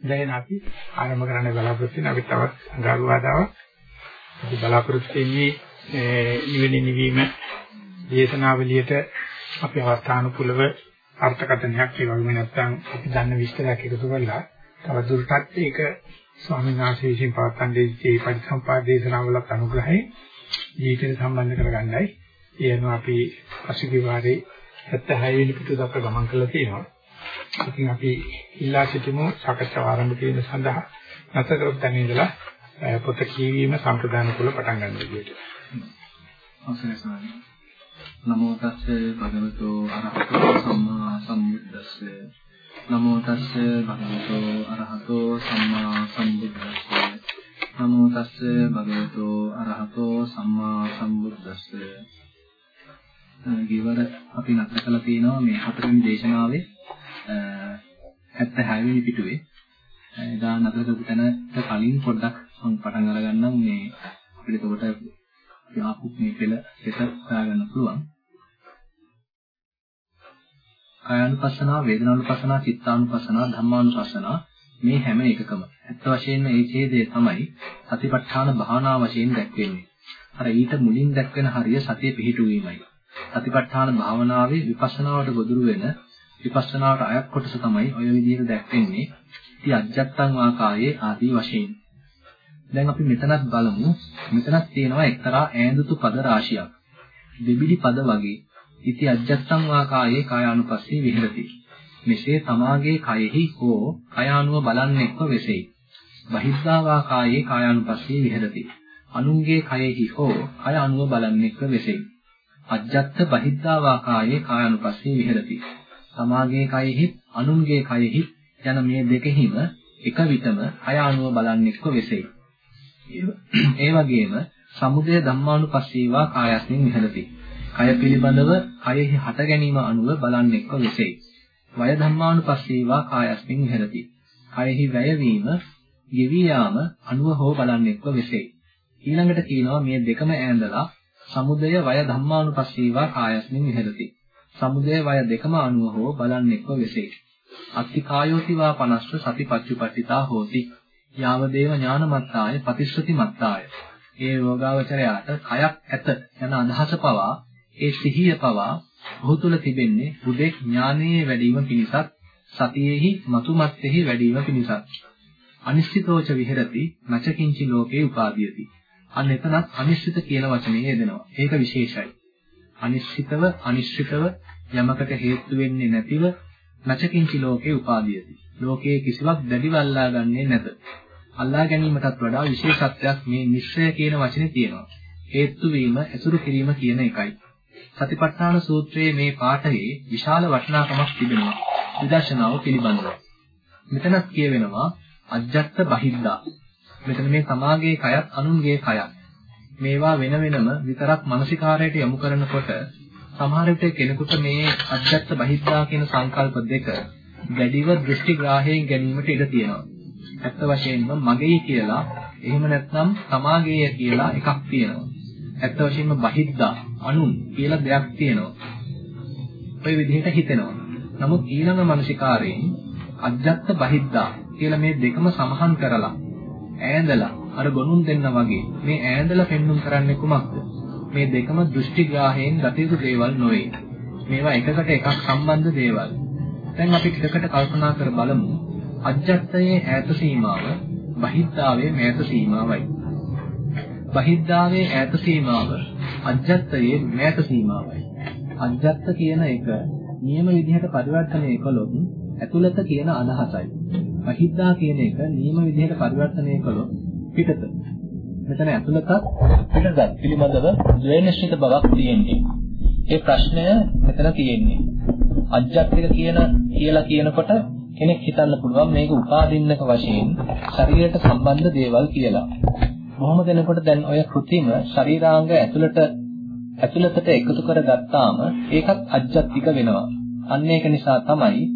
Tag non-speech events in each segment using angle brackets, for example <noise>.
දැන් අපි ආරම්භ කරන්න බලාපොරොත්තු වෙන අපි තවත් අඟහරු වාදාවක් අපි බලාපොරොත්තු වෙන්නේ නිවෙන නිවීම දේශනාවලියට අපි අවස්ථානුකූලව අර්ථකථනයක් ඒ වගේම නැත්නම් අපි දන්න විස්තරයක් එකතු කරලා තව දුරටත් ඒක ස්වාමීන් වහන්සේ විසින් පවත්වන දේ පරිසම්පාද දේශනාවලත් අනුග්‍රහයෙන් ජීවිතයට සම්බන්ධ කරගන්නයි. එයනවා අපි පසුගිය වාරේ 76 වෙනි පිටු දක්වා ගමන් කරලා තියෙනවා. ඉතින් අපි ඉල්ලා සිටිමු සාකච්ඡාව ආරම්භ කිරීම සඳහා. නැත කරපු තැන ඉඳලා පොත කියවීම සම්ප්‍රදාන කුල පටන් ගන්න විදියට. අවසරයි. ස්වාමී. නමෝ තස්සේ භගවතු අරහතෝ සම්මා සම්බුද්දස්සේ. නමෝ තස්සේ භගවතු අරහතෝ සම්මා සම්බුද්දස්සේ. නමෝ තස්සේ භගවතු අරහතෝ සම්මා සම්බුද්දස්සේ. ගිවර අපි නතර කළා තියෙනවා මේ හතරවෙනි දේශනාවේ. 76 වෙනි පිටුවේ එදා නතර කරපු තැනට කලින් පොඩ්ඩක් මම පටන් අරගන්නම් මේ අපිට එතකොට ආපු මේ පෙළ දෙක හොයාගන්න පුළුවන්. කායानुපස්සනා, වේදනානුපස්සනා, චිත්තානුපස්සනා, ධම්මානුපස්සනා මේ හැම එකකම ඇත්ත වශයෙන්ම ඒ ඡේදය තමයි සතිපට්ඨාන භාවනා වශයෙන් දැක්වෙන්නේ. අර ඊට මුලින් දැක්වෙන හරිය සතිය පිහිටුවීමයි. සතිපට්ඨාන භාවනාවේ විපස්සනාවට ගොදුරු වෙන විපස්සනාවට අයත් කොටස තමයි ඔය විදිහට දැක්වෙන්නේ. ඉති අජත්තං වාකායේ ආදී වශයෙන්. දැන් අපි මෙතනත් බලමු. මෙතනත් තියෙනවා එක්තරා ඈඳුතු පද රාශියක්. දෙබිඩි පද වගේ. ඉති අජත්තං වාකායේ කායානුපස්සී විහෙරති. මෙසේ තමාගේ කයෙහි හෝ කයානුව බලන්නෙක්ව වෙසෙයි. බහිද්ධා වාකායේ කායානුපස්සී විහෙරති. අනුන්ගේ කයෙහි හෝ කය අනුව බලන්නෙක්ව වෙසෙයි. අජ්ජත්ත බහිද්ධා වාකායේ කායානුපස්සී විහෙරති. තමාගේ කයෙහි අනුන්ගේ කයෙහි යන මේ දෙකෙහිම එක විටම කය අනුව බලන්නෙක්ව වෙසෙයි. ඒ වගේම සමුදය ධම්මානුපස්සීවා කායස්මින් විහෙරති. කය පිළිබඳව කයෙහි හට ගැනීම අනුව බලන්නෙක්ව වෙසෙයි. වය ධම්මානුපස්සීවා කායස්මින් විහෙරති. කයෙහි වැයවීම, ගෙවී යාම අනුව හෝ බලන්නෙක්ව වෙසෙයි. ඊළඟට කියනවා මේ දෙකම ඈඳලා සමුදය වය ධම්මානුපස්සීවා කායස්මින් විහෙරති. සමුදය වය දෙකම අනුව හෝ බලන්නෙක්ව වෙසෙයි. අත්ති කායෝතිවා පනස්ස සතිපත්චුපට්ඨිතා හෝති. යාවදේව ඥානමත්තාය පතිස්සති මත්තාය. ඒ යෝගාවචරයාට කයක් ඇත යන අදහස පවා ඒ සිහිය පවා ඔහු තුල තිබෙන්නේ හුදෙක් ඥානයේ වැඩිම පිණිසත් සතියෙහි මතුමත්ෙහි වැඩිම පිණිසත්. අනිශ්චිතෝච විහෙරති නචකින්චි ලෝකේ උපාදීයති. අන්න එතනත් අනිශ්චිත කියන වචනේ යෙදෙනවා. ඒක විශේෂයි. අනිශ්චිතව අනිශ්චිතව යමකට හේතු වෙන්නේ නැතිව නචකින්චි ලෝකේ උපාදීයති. ලෝකයේ කිසිවක් දැඩිව අල්ලා ගන්නේ නැත. අල්ලා ගැනීමටත් වඩා විශේෂත්වයක් මේ නිශ්චය කියන වචනේ තියෙනවා. හේතු වීම, ඇසුරු කිරීම කියන එකයි. සතිපට්ඨාන සූත්‍රයේ මේ පාඨයේ විශාල වටිනාකමක් තිබෙනවා. විදර්ශනාව පිළිබඳව. මෙතනත් කියවෙනවා අජ්ජත් බහිද්දා. මෙතන මේ සමාගයේ කයත් අනුන්ගේ කයත්. මේවා වෙන වෙනම විතරක් මානසිකාරයට යොමු කරනකොට සමහර විට කෙනෙකුට මේ අජ්ජත් බහිද්දා කියන සංකල්ප දෙක ගැඩිව දෘෂ්ටි ග්‍රාහයෙන් ගැනීමට ඉඩ තියෙනවා. ඇත්ත වශයෙන්ම මගේ කියලා එහෙම නැත්නම් තමාගේය කියලා එකක් තියෙනවා. ඇත්ත වශයෙන්ම බහිද්දා අනුන් කියලා දෙයක් තියෙනවා. ඔය විදිහට හිතෙනවා. නමුත් ඊළඟ මානසිකාරයෙන් අජ්ජත් බහිද්දා කියලා මේ දෙකම සමහන් කරලා ඈඳලා අර ගොනුන් දෙන්න වගේ මේ ඈඳලා පෙන්눔 කරන්නේ කුමක්ද? මේ දෙකම දෘෂ්ටි ග්‍රාහයෙන් ගත යුතු දේවල් නොවේ. මේවා එකකට එකක් සම්බන්ධ දේවල්. දැන් අපි ටිකකට කල්පනා කර බලමු අජ්ජත්තයේ ඈත සීමාව බහිද්ධාවේ මෑත සීමාවයි. බහිද්ධාවේ ඈත සීමාව අජ්ජත්තයේ මෑත සීමාවයි. අජ්ජත්ත කියන එක නියම විදිහට පරිවර්තනය කළොත් ඇතුළත කියන අදහසයි. බහිද්ධා කියන එක නියම විදිහට පරිවර්තනය කළොත් පිටත. මෙතන ඇතුළතත් පිටතත් පිළිබඳව ද්වේනිශ්චිත බවක් තියෙන්නේ. ඒ ප්‍රශ්නය මෙතන තියෙන්නේ. අජ්ජත්තික කියන කියලා කියනකොට කෙනෙක් හිතන්න පුළුවන් මේක උපාදින්නක වශයෙන් ශරීරයට සම්බන්ධ දේවල් කියලා. බොහොම දෙනකොට දැන් ඔය කෘතිම ශරීරාංග ඇතුළට ඇතුළතට එකතු කරගත්තාම ඒකත් අජ්ජත්තික වෙනවා. අන්න ඒක නිසා තමයි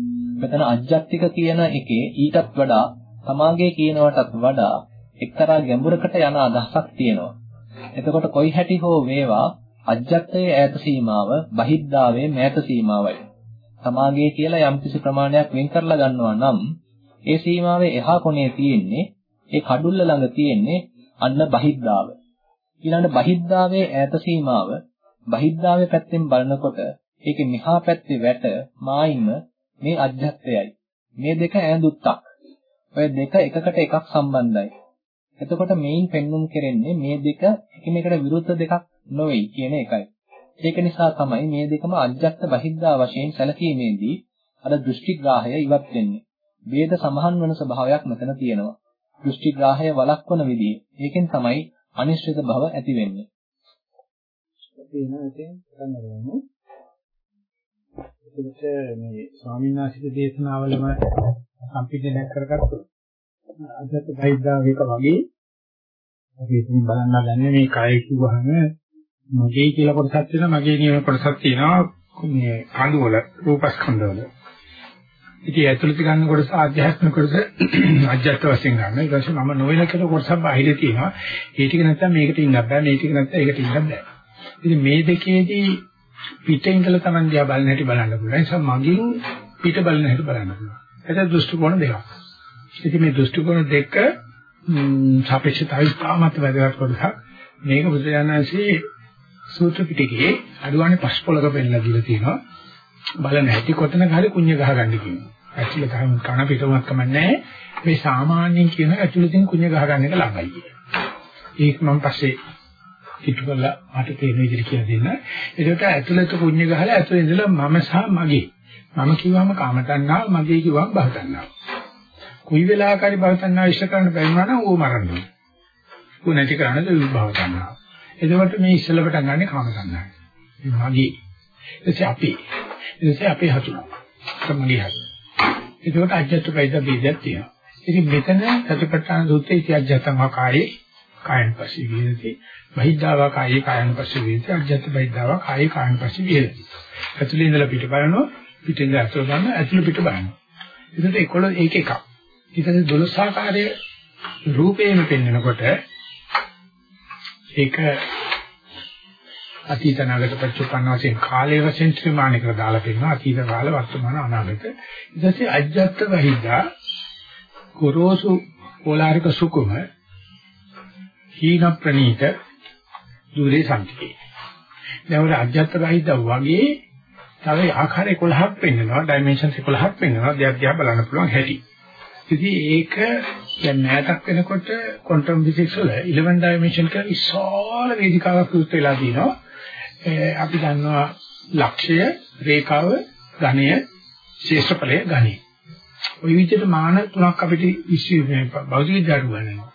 මෙතන අජ්ජත්තික කියන එකේ ඊටත් වඩා තමාගේ කියනවටත් වඩා එක්තරා ගැඹුරකට යන අදහසක් තියෙනවා. එතකොට කොයි හැටි හෝ වේවා අජ්ජත්තයේ ඈත සීමාව බහිද්ධාවේ මෑත සීමාවයි. තමාගේ කියලා යම්කිසි ප්‍රමාණයක් වෙන් කරලා ගන්නවා නම් ඒ සීමාවේ එහා කොනේ තියෙන්නේ ඒ කඩුල්ල ළඟ තියෙන්නේ අන්න බහිද්දාව. ඊළඟ බහිද්දාවේ ඈත සීමාව බහිද්දාවේ පැත්තෙන් බලනකොට ඒකේ මෙහා පැත්තේ වැට මායිම මේ අධ්‍යත්වයයි. මේ දෙක ඈඳුත්තක්. ඔය දෙක එකකට එකක් සම්බන්ධයි. එතකොට මේන් පෙන්눔 කෙරෙන්නේ මේ දෙක එකිනෙකට විරුද්ධ දෙකක් නොවේ කියන එකයි. ඒක නිසා තමයි මේ දෙකම අජ්ජත් බහිද්දා වශයෙන් සැලකීමේදී අර දෘෂ්ටිග්‍රාහය ඉවත් වෙන්නේ. ભેද සමහන් වන ස්වභාවයක් මෙතන තියෙනවා. දෘෂ්ටිග්‍රාහය වළක්වන විදිය. ඒකෙන් තමයි අනිශ්චිත භව ඇති වෙන්නේ. එතකොට මේ ස්වාමීන් වහන්සේගේ දේශනාවලම සම්පූර්ණ කරගත්තොත් අදත් බයිද්දා එක වගේ අපි ඉතින් බලන්න ගන්නේ මේ කය කිව්වහම මගේ කියලා කොටසක් තියෙනවා මගේ නියම කොටසක් තියෙනවා මේ කඳු වල රූපස්කන්ධ වල ඉතින් ඇතුළත ගන්න කොටස ආධ්‍යාත්මික කොටස අජ්ජත් වශයෙන් ගන්න. ඊට පස්සේ මම නොවන කියලා කොටසක් බාහිර තියෙනවා. ඒ ටික නැත්තම් මේකට ඉන්න බෑ. මේ ටික නැත්තම් ඒකට ඉන්න බෑ. ඉතින් මේ දෙකේදී පිටින් ඉඳලා Taman දිහා බලන හැටි බලන්න පුළුවන්. ඒ නිසා මගින් පිට බලන හැටි බලන්න පුළුවන්. ඒක දෘෂ්ටි කෝණ දෙකක්. ඉතින් මේ දෘෂ්ටි කෝණ දෙක සාපේක්ෂතාවය තාමත් වැදගත් කොටසක්. මේක බුදුරජාණන්සේ සූත්‍ර පිටකයේ අඩුවානේ පස් පොලක පෙන්නලා දීලා තියෙනවා. බලන හැටි කොතනක හරි කුඤ්ඤ ගහගන්න කියනවා. ඇතුළත ගහන කන පිටුමක් කමන්නේ මේ සාමාන්‍යයෙන් කියන ඇතුළතින් කුඤ්ඤ ගහගන්න එක ළඟයි. ඒක මම පස්සේ කිට්ටු කරලා මට තේරෙන විදිහට කියලා දෙන්න. ඒකට ඇතුළත කුඤ්ඤ ගහලා ඇතුළේ ඉඳලා මම සහ මගේ. මම කිව්වම කාමතණ්හාව, මගේ කිව්වම භවතණ්හාව. කොයි වෙලාවකරි භවතණ්හාව ඉෂ්ට කරන්න බැරි වුණා නම් ඌ මරන්නේ. ඌ නැති කරන්නද භවතණ්හාව. එතකොට මේ ඉස්සෙල්ලා පටන් ගන්න කාමතණ්හාව. මගේ. එතකොට අපි එතකොට අපේ හතුන. සම්මගේ හතුන. ඒකට අජත්ත පයිද බීජයක් තියෙනවා. ඉතින් මෙතන සතිපට්ඨාන සූත්‍රයේ ඉති අජත්තම කායේ කායන පස්සේ විහෙති. බහිද්ධාවා කායේ කායන පස්සේ විහෙති. අජත්ත බහිද්ධාවා කායේ කායන පස්සේ විහෙති. ඇතුළේ ඉඳලා පිට බලනවා පිටින් ඉඳලා ඇතුළ බලනවා ඇතුළ පිට බලනවා. ඒකට 11 ඒක එකක්. ඊට 12 ආකාරයේ රූපේම පෙන්වනකොට ඒක අතීත නාගත පච්චුප්පන්න වශයෙන් කාලයේ වශයෙන් ත්‍රිමාණිකව දාලා තියෙනවා. අතීත කාල වර්තමාන අනාගත. ඊට පස්සේ අජ්ජත් වහිදා ගොරෝසු ඕලාරික සුකුම හීන ප්‍රනීත දුරේ සම්තිකේ දැන් උඩ අජ්ජත් වහිදා වගේ තව ආකාර 11ක් පෙන්වනවා ඩයිමන්ෂන්ස් 11ක් පෙන්වනවා දෙයක් දිහා බලන්න පුළුවන් හැටි. ඉතින් ඒක දැන් නැටක් වෙනකොට ක්වොන්ටම් ෆිසික්ස් වල 11 dimension කියලා විශාල වේදිකාවක් විස්තර වෙලා තියෙනවා. අපි දන්නවා ලක්ෂය, රේඛාව, ඝනය, ශේෂ්ඨඵලය ඝනය. ওই විදිහට මාන තුනක් අපිට විශ්වවිද්‍යාලය භෞතික විද්‍යාවට උගන්වනවා.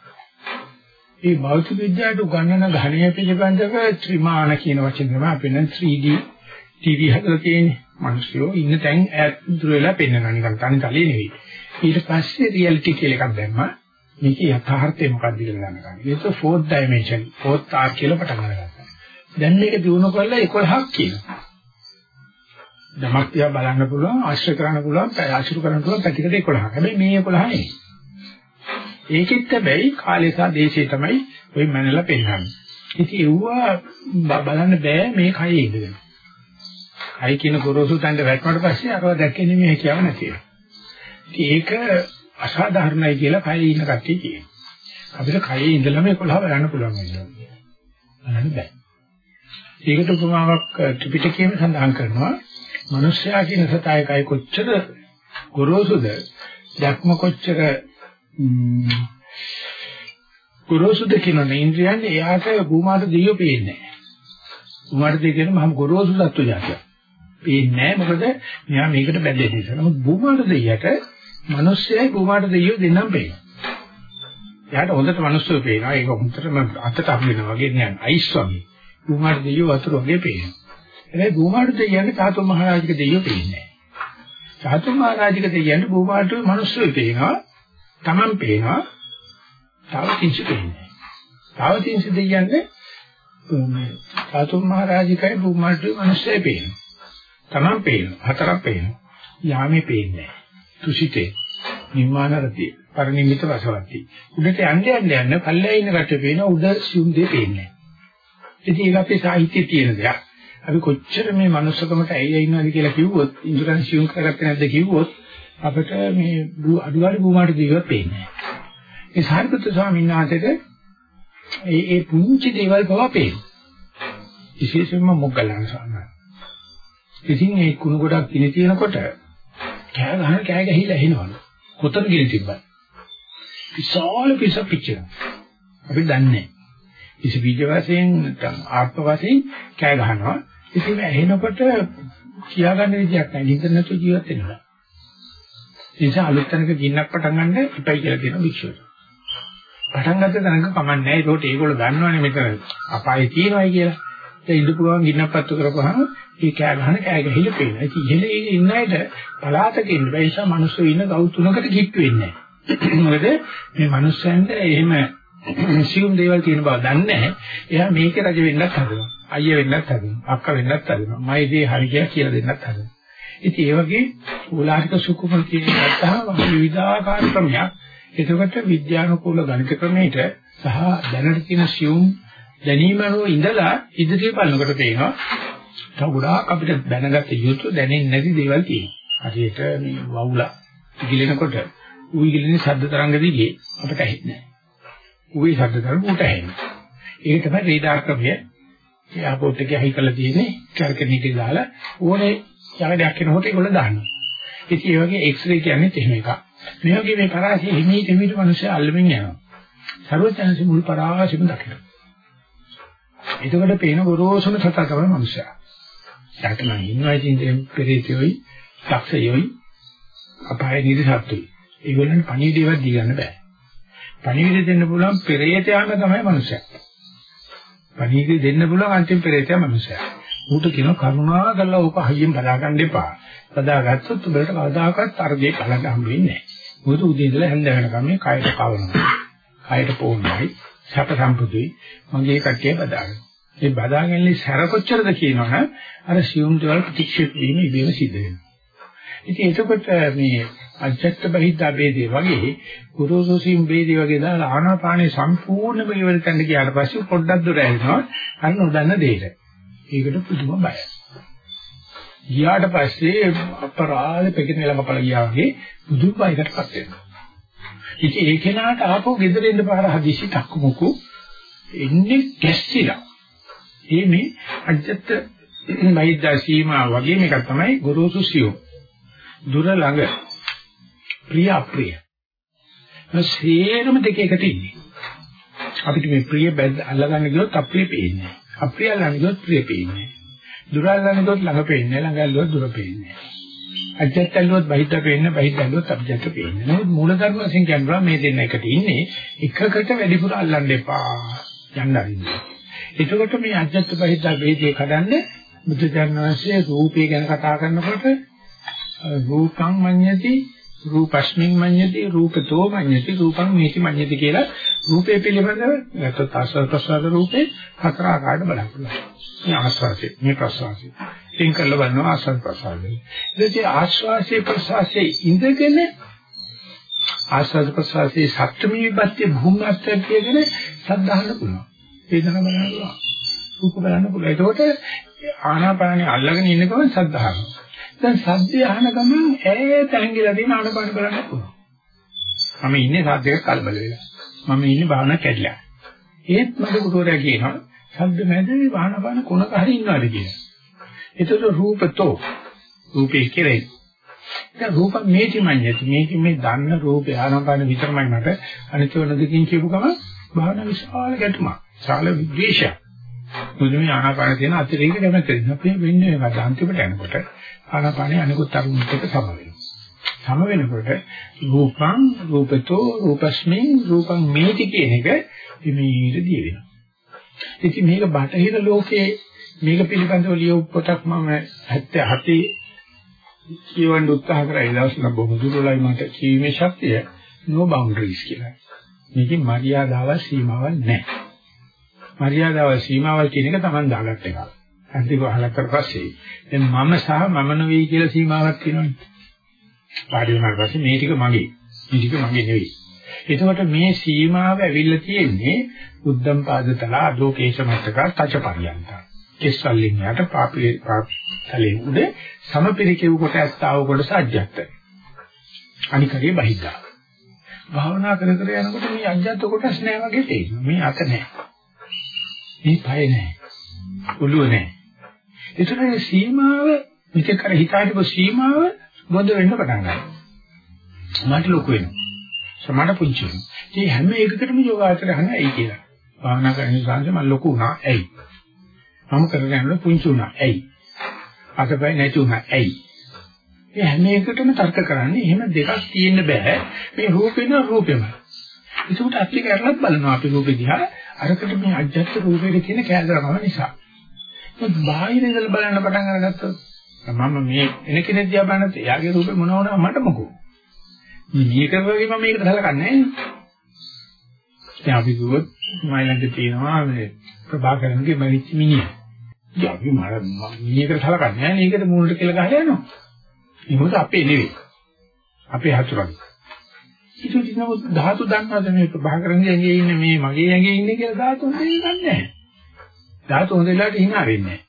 මේ භෞතික විද්‍යාවට උගන්වන ඝනය පිළිබඳව ත්‍රිමාන කියන වචනේ තමයි අපි නම් 3D TV හදලා තියෙන්නේ. මිනිස්සුયો ඉන්න තැන් ඈත් දුර වෙලා පෙන්වනවා නිකන් තනි තලයේ නෙවෙයි. ඊට පස්සේ රියැලිටි කියලා එකක් දැම්මා. මේක යථාර්ථය මොකක්ද කියලා දැනගන්න. ඒක ෆෝර්ත් ඩයිමන්ෂන්, ෆෝර්ත් ආර් කියලා පටන් ගන්නවා. දැන් මේක දිනු කරලා 11ක් කියනවා. ධමක් තියා බලන්න පුළුවන්, ආශ්‍රය කරන්න පුළුවන්, ආශිරු කරන්න පුළුවන් පැතිකඩ 11ක්. හැබැයි මේ 11 නෙවෙයි. ඒකෙත් හැබැයි කාලය සහ දේශය තමයි ওই මනලා පෙන්නන්නේ. ඉතින් ඒවා බලන්න බෑ මේ කයේ ඉඳගෙන. කයි කියන ගොරෝසු තැන්න වැටුණාට පස්සේ අරව දැක්කේ නෙමෙයි කියව නැතිව. ඒක අසාධාරණයි කියලා කයේ ඉන්න කට්ටිය කියනවා. අපිට කයේ ඉඳලම 11 බලන්න පුළුවන් වෙනවා. බලන්න බෑ. ඒකට උපමාවක් ත්‍රිපිටකයේම සඳහන් කරනවා. මිනිස්යා කියන සතයකයි කොච්චර ගොරෝසුද, ධක්ම කොච්චර ගොරෝසුද කියන ඉන්ද්‍රියන් එයාට භූමාට දෙයියෝ පේන්නේ නැහැ. භූමාට දෙය කියන මහම ගොරෝසු සත්තු జాතිය. පේන්නේ නැහැ මොකද මෙයා මේකට බැඳෙන්නේ නිසා. නමුත් භූමාට දෙයියට මිනිස්සයයි භූමාට දෙයියෝ දෙන්නම් පේනවා. එයාට හොඳට මිනිස්සු පේනවා. ඒක හොඳටම අතට අහු වෙනවා වගේ නිකන් අයිස් වගේ. භූමාට දෙයියෝ වතුර වගේ පේනවා. හැබැයි භූමාට දෙයියන්ට චාතු මහරජික දෙයියෝ පේන්නේ නැහැ. චාතු මහරජික දෙයියන්ට භූමාට මිනිස්සු පේනවා. Taman පේනවා. තව කිසි පේන්නේ නැහැ. තව කිසි දෙයියන්ට මේ චාතු මහරජිකයි භූමාට මිනිස්සුයි පේනවා. Taman පේනවා. හතරක් පේනවා. යාමේ පේන්නේ නැහැ. තුසිතේ නිර්මාණරතිය පරිනිමිත වසවත්ති උඩට යන්න යන්න යන්න පල්ලෙයි ඉන්න කට්ටිය පේන උඩ සිුම් දෙ පේන්නේ ඉතින් ඒක අපේ සාහිත්‍යයේ තියෙන දෙයක්. අපි කොච්චර මේ manussකමට ඇවිල්ලා ඉන්නවද කියලා කිව්වොත් ඉන්ද්‍රයන් සියුම් කරගත්තේ නැද්ද කිව්වොත් අපිට මේ අඩුවාඩි භූමාට ජීවත් වෙන්නේ නැහැ. ඒ සාරිපුත්‍ර ස්වාමීන් වහන්සේට ඒ ඒ පුංචි දේවල් පවා පේනවා. විශේෂයෙන්ම මොග්ගලණ ස්වාමීන්. ඉතින් ඒ කුණු ගොඩක් කිනි තියෙනකොට කෑ ගහන කෑ ගහිලා එනවලු. කොතන ගිහින් තිබ්බා. විශාල පිස පිච්චෙනවා. අපි දන්නේ. ඉස බීජ වශයෙන් නැත්නම් ආත්ම වශයෙන් කෑ ගහනවා. ඉතින් ඇහෙනකොට කියාගන්න විදියක් නැහැ. නිතර නැතුව ජීවත් වෙනවා. ඒ නිසා අලුත් තැනක ගින්නක් පටන් ගන්න ඉපයි කියලා කියන භික්ෂුව. පටන් ගත්ත තැනක කමන්නේ නැහැ. ඒකට ඒගොල්ලෝ දන්නවනේ මෙතන අපායේ තියෙනවායි කියලා. ඒ ඉඳපු ගමන් ගින්නක් පත්තු කරපුවාම ඒ කෑ ගහන කෑ ගහිලා පේනවා. ඉතින් ඉහළ ඉන්න අයට පලාතක ඉන්න බෑ. ඒ නිසා මිනිස්සු ඉන්න ගව් තුනකට කිට්ටු වෙන්නේ නැහැ. <clears throat> මොකද මේ මිනිස්සුන්ට එහෙම සියුම් දේවල් තියෙන බව දන්නේ නැහැ. එයා මේකේ රජ වෙන්නත් හදනවා. අයියා වෙන්නත් හදනවා. අක්කා වෙන්නත් හදනවා. මයිදී හරි කියලා කියලා දෙන්නත් හදනවා. ඉතින් ඒ වගේ ඕලාරික සුකුමල් කියන ගත්තාම විවිධාකාර ක්‍රමයක්. එතකොට විද්‍යානුකූල ගණිත ක්‍රමයට සහ දැනට තියෙන සියුම් දැනීම අනුව ඉඳලා ඉදිරිය බලනකොට පේනවා තව ගොඩාක් අපිට දැනගත යුතු දැනෙන්නේ නැති දේවල් තියෙනවා. හරියට මේ වවුලා ඉගිලෙනකොට උයි ඉගිලෙන ශබ්ද තරංග දිගේ අපිට ඇහෙන්නේ නැහැ. උයි ශබ්ද තරංග උට ඇහෙන්නේ. ඒක තමයි රේඩාර් ක්‍රමය. එයාපෝට් එකේ හයි කරලා තියෙන්නේ කර්කනීටි දාලා ඕනේ යකඩයක් කෙනකොට ඒගොල්ලෝ දානවා. ඉතින් ඒ වගේ එක්ස්රේ කියන්නේ එහෙම එකක්. මේ වගේ මේ පරාසය හිමීට හිමීට මිනිස්සු අල්ලමින් යනවා. සර්වඥාන්සේ මුල් පරාසෙම දකිනවා. එතකොට පේන ගොරෝසුම සතා තමයි මිනිස්සයා. යාට නම් ඉන්නවා ඉතින් පෙරේතයෝයි, දක්ෂයෝයි, අපාය නිදසත්තුයි. ඒගොල්ලන් පණිවිඩයවත් දී ගන්න බෑ. පණිවිඩ දෙන්න පුළුවන් පෙරේතයාම තමයි මිනිස්සයා. පණිවිඩ දෙන්න පුළුවන් අන්තිම පෙරේතයා මිනිස්සයා. ඌට කියන කරුණා කරලා ඕක හයියෙන් බදා ගන්න එපා. බදාගත්තොත් උඹට කවදාකවත් අර්ධේ කලක හම්බ වෙන්නේ නැහැ. මොකද උදේ ඉඳලා හැන්ද වෙනකම් මේ කයට කවනවා. කයට පොන්නයි, සැප සම්පතුයි මගේ කට්ටිය බදාගන්න. මේ බදාගන්නේ සැර කොච්චරද කියනවනම් අර සියුම් දේවල් ප්‍රතික්ෂේප වීම ඉබේම සිද්ධ වෙනවා. ඉතින් එතකොට මේ අජත්ත බහිද්දා ભેදේ වගේ ගුරුසෝසීම් ભેදේ වගේ දාලා ආනාපානේ සම්පූර්ණයෙන්ම ඉවරටන්න ගියාට පස්සේ පොඩ්ඩක් දුර ඇවිල්නවා අන්න නොදන්න දෙයට. ඒකට පුදුම බයයි. ගියාට පස්සේ අපරාධ පෙකින ළඟපල ගියා වගේ බුදු බයකටපත් වෙනවා. ඉතින් ඒ කෙනාට ආපහු ගෙදර එන්න පාර හදිසි තක්කමුකු එන්නේ ගැස්සිලා. ඒ මේ අජත්ත මහිද්දා සීමා වගේ මේක තමයි ගුරුසු සියෝ. දුර ළඟ ප්‍රිය අප්‍රිය. සේරම දෙක එකට ඉන්නේ. අපිට මේ ප්‍රිය බැඳ අල්ලගන්න ගියොත් අප්‍රිය පේන්නේ. අප්‍රිය අල්ලගන්න ගියොත් ප්‍රිය පේන්නේ. දුර අල්ලගන්න ගියොත් ළඟ පේන්නේ. ළඟ අල්ලුවොත් දුර පේන්නේ. අජත්ත අල්ලුවොත් බහිද්ද පේන්නේ. බහිද්ද අල්ලුවොත් අජත්ත පේන්නේ. නමුත් මූලධර්ම වශයෙන් කියනවා මේ දෙන්න එකට ඉන්නේ. එකකට වැඩිපුර අල්ලන්න එපා. යන්න අරින්න. එතකොට මේ අජත්ත බහිද්ද වේදේ කඩන්නේ බුද්ධ ධර්මයේ රූපය ගැන කතා කරනකොට රූපං මඤ්ඤති රූපස්මින් මඤ්ඤති රූපතෝ මඤ්ඤති රූපං මේති මඤ්ඤති කියලා රූපේ පිළිබඳව නැත්නම් ආස්වාද ප්‍රසආද රූපේ හතර ආකාරයට බලන්න පුළුවන්. මේ ආස්වාදේ මේ ප්‍රසආදේ. ඉතින් කළ බලනවා ආස්වාද ප්‍රසආදේ. ඉතින් ආස්වාදේ ප්‍රසආදේ ඉඳගෙන ආස්වාද ප්‍රසආදේ සත්‍යමී විපත්‍ය භූමත්වය කියන සද්ධාහන පුළුවන්. වේදනා බලන්න පුළුවන්. රූප බලන්න පුළුවන්. ඒකෝට ආනාපානිය අල්ලගෙන ඉන්න ගමන් සද්ධාහන. දැන් සද්දය අහන ගමන් ඈත ඇඟිලා තියෙන ආනපාන බලන්න පුළුවන්. මම ඉන්නේ සද්දයක කලබල වෙලා. මම ඉන්නේ භාවනා කැඩලා. ඒත් මට ගුරුවරයා කියනවා සද්ද මැදේ ආනපාන කොනක හරි ඉන්නවාද කියලා. ඒතර රූපතෝ රූපේ කෙරේ. දැන් රූප මේටි මඤ්ඤති මේක මේ දන්න රූපේ ආනපාන විතරමයි මට අනිත් වෙනදකින් කියපු ගමන් භාවනා විශාල ගැටුමක්. ශාල විද්වේෂයක්. මුදුමේ ආනාපාන තියෙන අතිරේක කැමැත්ත. අපි වෙන්නේ මොකද අන්තිමට යනකොට ආනාපානේ අනිකුත් අරුමුත් එක්ක සම වෙනවා. සම වෙනකොට රූපං රූපතෝ රූපස්මින් රූපං මේටි කියන එක හිමීට දී වෙනවා. ඉතින් මේක බටහිර ලෝකයේ මේක පිළිබඳව ලියපු පොතක් මම 77 කියවන්න උත්සාහ කරා ඒ දවස්වල බොහොම දුරලයි මට කීමේ ශක්තිය no boundaries කියලා. මේකේ මරියාදාවක් සීමාවක් නැහැ. මරියාදාව සීමාවල් කියන එක Taman දාගත්ත එකක්. අන්තිම වහලා කරපස්සේ දැන් මම සහ මම නෙවෙයි කියලා සීමාවක් තියෙනවනේ. පාඩි වුණාට පස්සේ මේ ටික මගේ. මේ ටික මගේ නෙවෙයි. එතකොට මේ සීමාව ඇවිල්ලා තියෙන්නේ උද්දම් පාදතල අදෝකේශ මතක තචපරියන්ත. කෙස්සල්ලින් යට පාපේ පාපතලේ උඩ සමපිරිකෙව් කොට ඇත්තව කොට සජ්ජත්. අනිකරිය බහිද්දා. භාවනා කර කර යනකොට මේ අජ්ජත් කොටස් නෑ වගේ තේරෙනවා. මේ අත නෑ. මේ පය නෑ. ඔළුව නෑ. ඒතරේ සීමාව මෙතෙක් කර හිතාගෙන සීමාව බොඳ වෙන්න පටන් ගන්නවා. මට ලොකු වෙනවා. සමාන පුංචි වෙනවා. ඉතින් හැම එකකටම යෝගාචරය අහන ඇයි කියලා. භාවනා කරන සංසය මම ලොකු වුණා ඇයි? මම කරගෙන යනකොට පුංචි වුණා ඇයි? අතපය නැති වුණා ඇයි? මේ හැම එකටම තර්ක කරන්නේ එහෙම දෙකක් තියෙන්න බෑ. මේ රූපේන රූපෙම. ඒකට අපි කරලත් බලනවා අපි රූපේ දිහා අරකට මේ අජ්ජත් රූපේ තියෙන කැලරකම නිසා. ඒත් බාහිර ඉඳලා බලන්න පටන් අරගත්තොත් මම මේ එන කෙනෙක් දිහා බලනත් එයාගේ රූපේ මොන වුණා මට මොකෝ. මේක වගේ මම මේකට සලකන්නේ නැහැ. දැන් අපි කිව්වොත් මයිලන්ට තියෙනවා මේ ප්‍රභාකරන්ගේ මරිච්ච මිනිහ. ඉතින් අපි මර මිනිහකට සලකන්නේ නැහැ. මේකට මූණට කියලා ගහලා යනවා. ඒ මොකද අපේ නෙවෙයි. අපේ හතුරගේ. ඉතින් ඉතින් ධාතු දන්නවද මේ ප්‍රභාකරන්ගේ ඇඟේ ඉන්නේ මේ මගේ ඇඟේ ඉන්නේ කියලා ධාතු හොඳින් දන්නේ නැහැ. ධාතු හොඳ වෙලාවට hina වෙන්නේ නැහැ.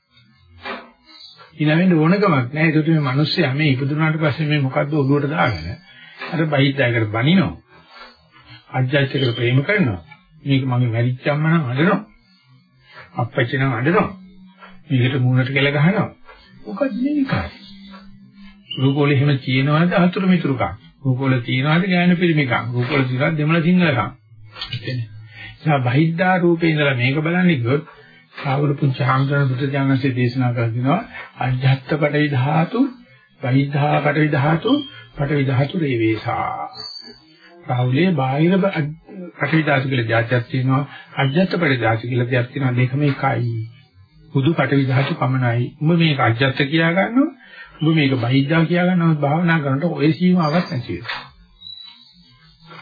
hina වෙන්න ඕනකමක් නැහැ. ඒකට මේ මිනිස්සයා මේ ඉපදුනාට පස්සේ මේ මොකද්ද ඔළුවට දාගෙන අර බයිද්දායකට බනිනවා. අජ්ජයිතකට ප්‍රේම කරනවා. මේක මගේ මැරිච්ච අම්මා නම් අඬනවා. අප්පච්චි නම් අඬනවා. මේකට මූණට කෙල ගහනවා. මොකද මේකයි? රූපවල එහෙම කියනවාද අතුරු මිතුරුකම්. රූපවල තියනවාද ඥාන පිළිමිකම්. රූපවල තියනවාද දෙමළ සිංහලකම්. එතන. බහිද්දා රූපේ ඉඳලා මේක බලන්නේ ගියොත් සාවල පුංචි හාමුදුරන බුද්ධ ඥානසේ දේශනා කර දිනවා අජ්ජත් පඩවි ධාතු බහිද්ධා පඩවි ධාතු පඩවි ධාතු රේවේසා රාහුලේ බාහිර පටවි ධාතු කියලා જાතියක් තියෙනවා අජ්ජත් පටවි ධාතු කියලා දෙයක් තියෙනවා දෙකම එකයි බුදු පටවි ධාතු පමණයි උඹ මේක අජ්ජත් කියා ගන්නවා උඹ මේක බහිද්ධා කියා ගන්නවා භාවනා කරනකොට ඔය සීමාවක් නැති වෙනවා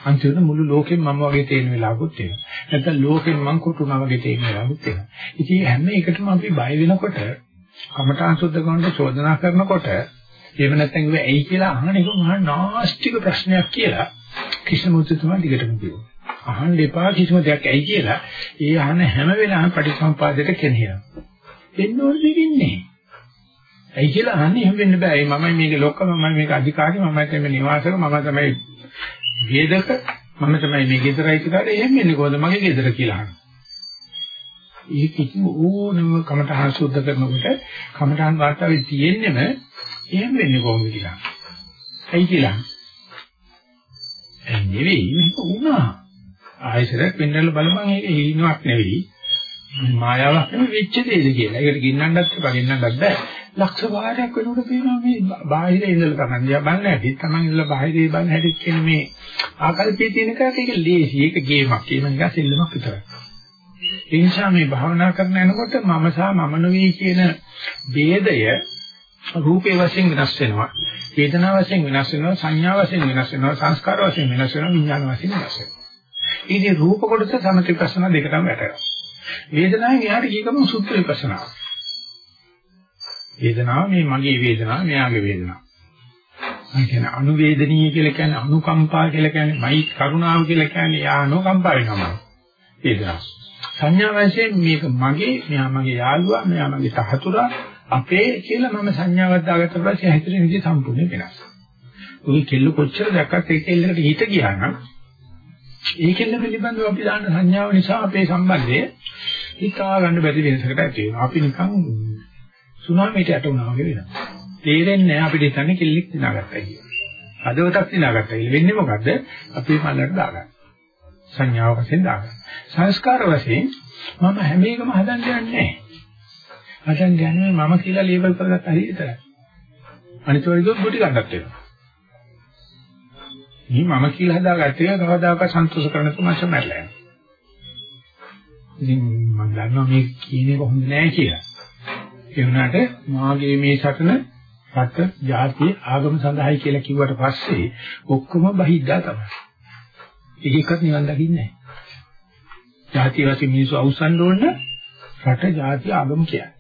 අන්තිමට මුළු ලෝකෙම මම වගේ තේරෙන වෙලාවකුත් තියෙනවා නැත්නම් ලෝකෙම මං කොටුනා වගේ තේරෙන වෙලාවකුත් තියෙනවා ඉතින් හැම එකටම අපි බය වෙනකොට කමඨාන් සුද්ධ කරනකොට චෝදනා කරනකොට එහෙම නැත්නම් ඒ ඇයි කියලා අහන එක මහා නාස්තික ප්‍රශ්නයක් කියලා කිසිමුතුතුමා දිගටම කිව්වා. අහන්න එපා කිසිම දෙයක් ඇයි කියලා. ඒ අහන හැම වෙලාවෙම පටිසම්පාදයට කෙනෙහිනවා. වෙන්න ඕනේ දෙන්නේ. ඇයි කියලා අහන්නේ එහෙම වෙන්න බෑ. මමයි මේක ලොක්ක මමයි මේක අධිකාරී මමයි තමයි නිවාසක මම තමයි වේදක මම තමයි මේ ගෙදරයි කියලා එහෙම වෙන්නේ කොහොමද මගේ ගෙදර කියලා අහනවා. ඒ කිසි ඕනම කමඨහන් සුද්ධ කරනකොට කමඨහන් වාර්තාවේ තියෙන්නෙම එහෙම වෙන්නේ කොහොමද කියලා. ඇයි කියලා. ඒ නෙවෙයි මේක වුණා. ආයසරයක් වෙන්නල බලපන් ඒක හීනක් නෙවෙයි. මායාවක් නෙවෙයි වෙච්ච දෙයද කියලා. ඒකට ගින්නන්නත් එපා ගින්නන්නත් බෑ. ලක්ෂ වාරයක් වෙනකොට පේනවා මේ බාහිර ඉඳලා තමයි දිහා බලන්න ඇති. තමන් ඉඳලා බාහිරේ බලන්න හැටි කියන මේ ආකල්පයේ තියෙන එකක් ඒක ලේසි. ඒක ගේමක්. ඒක නිකන් සෙල්ලමක් විතරයි. ඒ නිසා මේ භාවනා කරන යනකොට මම සහ මම නෙවෙයි කියන ભેදය රූපේ වශයෙන් වෙනස් වෙනවා. වේදනා වශයෙන් වෙනස් වෙනවා, සංඥා වශයෙන් වෙනස් වෙනවා, සංස්කාර වශයෙන් වෙනස් වෙනවා, විඥාන වශයෙන් වෙනස් වෙනවා. ඉතින් රූප කොටස සමථ විපස්සනා දෙකටම වැටෙනවා. වේදනාවෙන් එහාට ගියකම සුද්ධ විපස්සනා. වේදනාව මේ මගේ වේදනාව, මෙයාගේ වේදනාව. මම කියන අනුවේදනීය කියලා කියන්නේ අනුකම්පා කියලා කියන්නේ මයි කරුණාව කියලා කියන්නේ යා අනුකම්පා වෙනවා. වේදනාව. සංඥා වශයෙන් මේක මගේ, මෙයා මගේ යාළුවා, මෙයා මගේ සහතුරා, අපේ කියලා මම සංඥාවක් දාගත්ත පස්සේ හැතිරෙන විදිහ සම්පූර්ණ වෙනස්. ඔය කෙල්ල කොච්චර දැක්කත් ඒ කෙල්ලකට හිත ගියා නම් ඒ කෙල්ල පිළිබඳව අපි දාන සංඥාව නිසා අපේ සම්බන්ධය හිතා ගන්න බැරි වෙනසකට ඇති වෙනවා. අපි නිකන් සුනාමියට යට වුණා වගේ වෙනවා. තේරෙන්නේ නැහැ අපිට හිතන්නේ කෙල්ලෙක් දිනාගත්තා කියලා. හදවතක් දිනාගත්තා කියලා. වෙන්නේ මොකද්ද? අපේ මනකට දාගන්න. සංඥාව වශයෙන් දාගන්න. සංස්කාර වශයෙන් මම හැම එකම හදන්න යන්නේ නැහැ. හදන්න යන්නේ මම කියලා ලේබල් කරගත්ත හරිය විතරයි. අනිත් වර්ගොත් ගුටි ගන්නත් වෙනවා. මේ මම කියලා හදාගත්තේ කවදාකවත් සන්තෝෂ කරන්න තුමස මැරලා යනවා. ඉතින් මම දන්නවා මේ කියන එක හොඳ නෑ කියලා. ඒ වුණාට මාගේ මේ සටන රට, ජාතිය, ආගම සඳහායි කියලා කිව්වට පස්සේ ඔක්කොම බහිද්දා තමයි. ඒකෙකත් නිවන් දකින්නේ නෑ. ජාතිය වශයෙන් මිනිස්සු අවසන් ඕන රට, ජාතිය, ආගම කියන්නේ.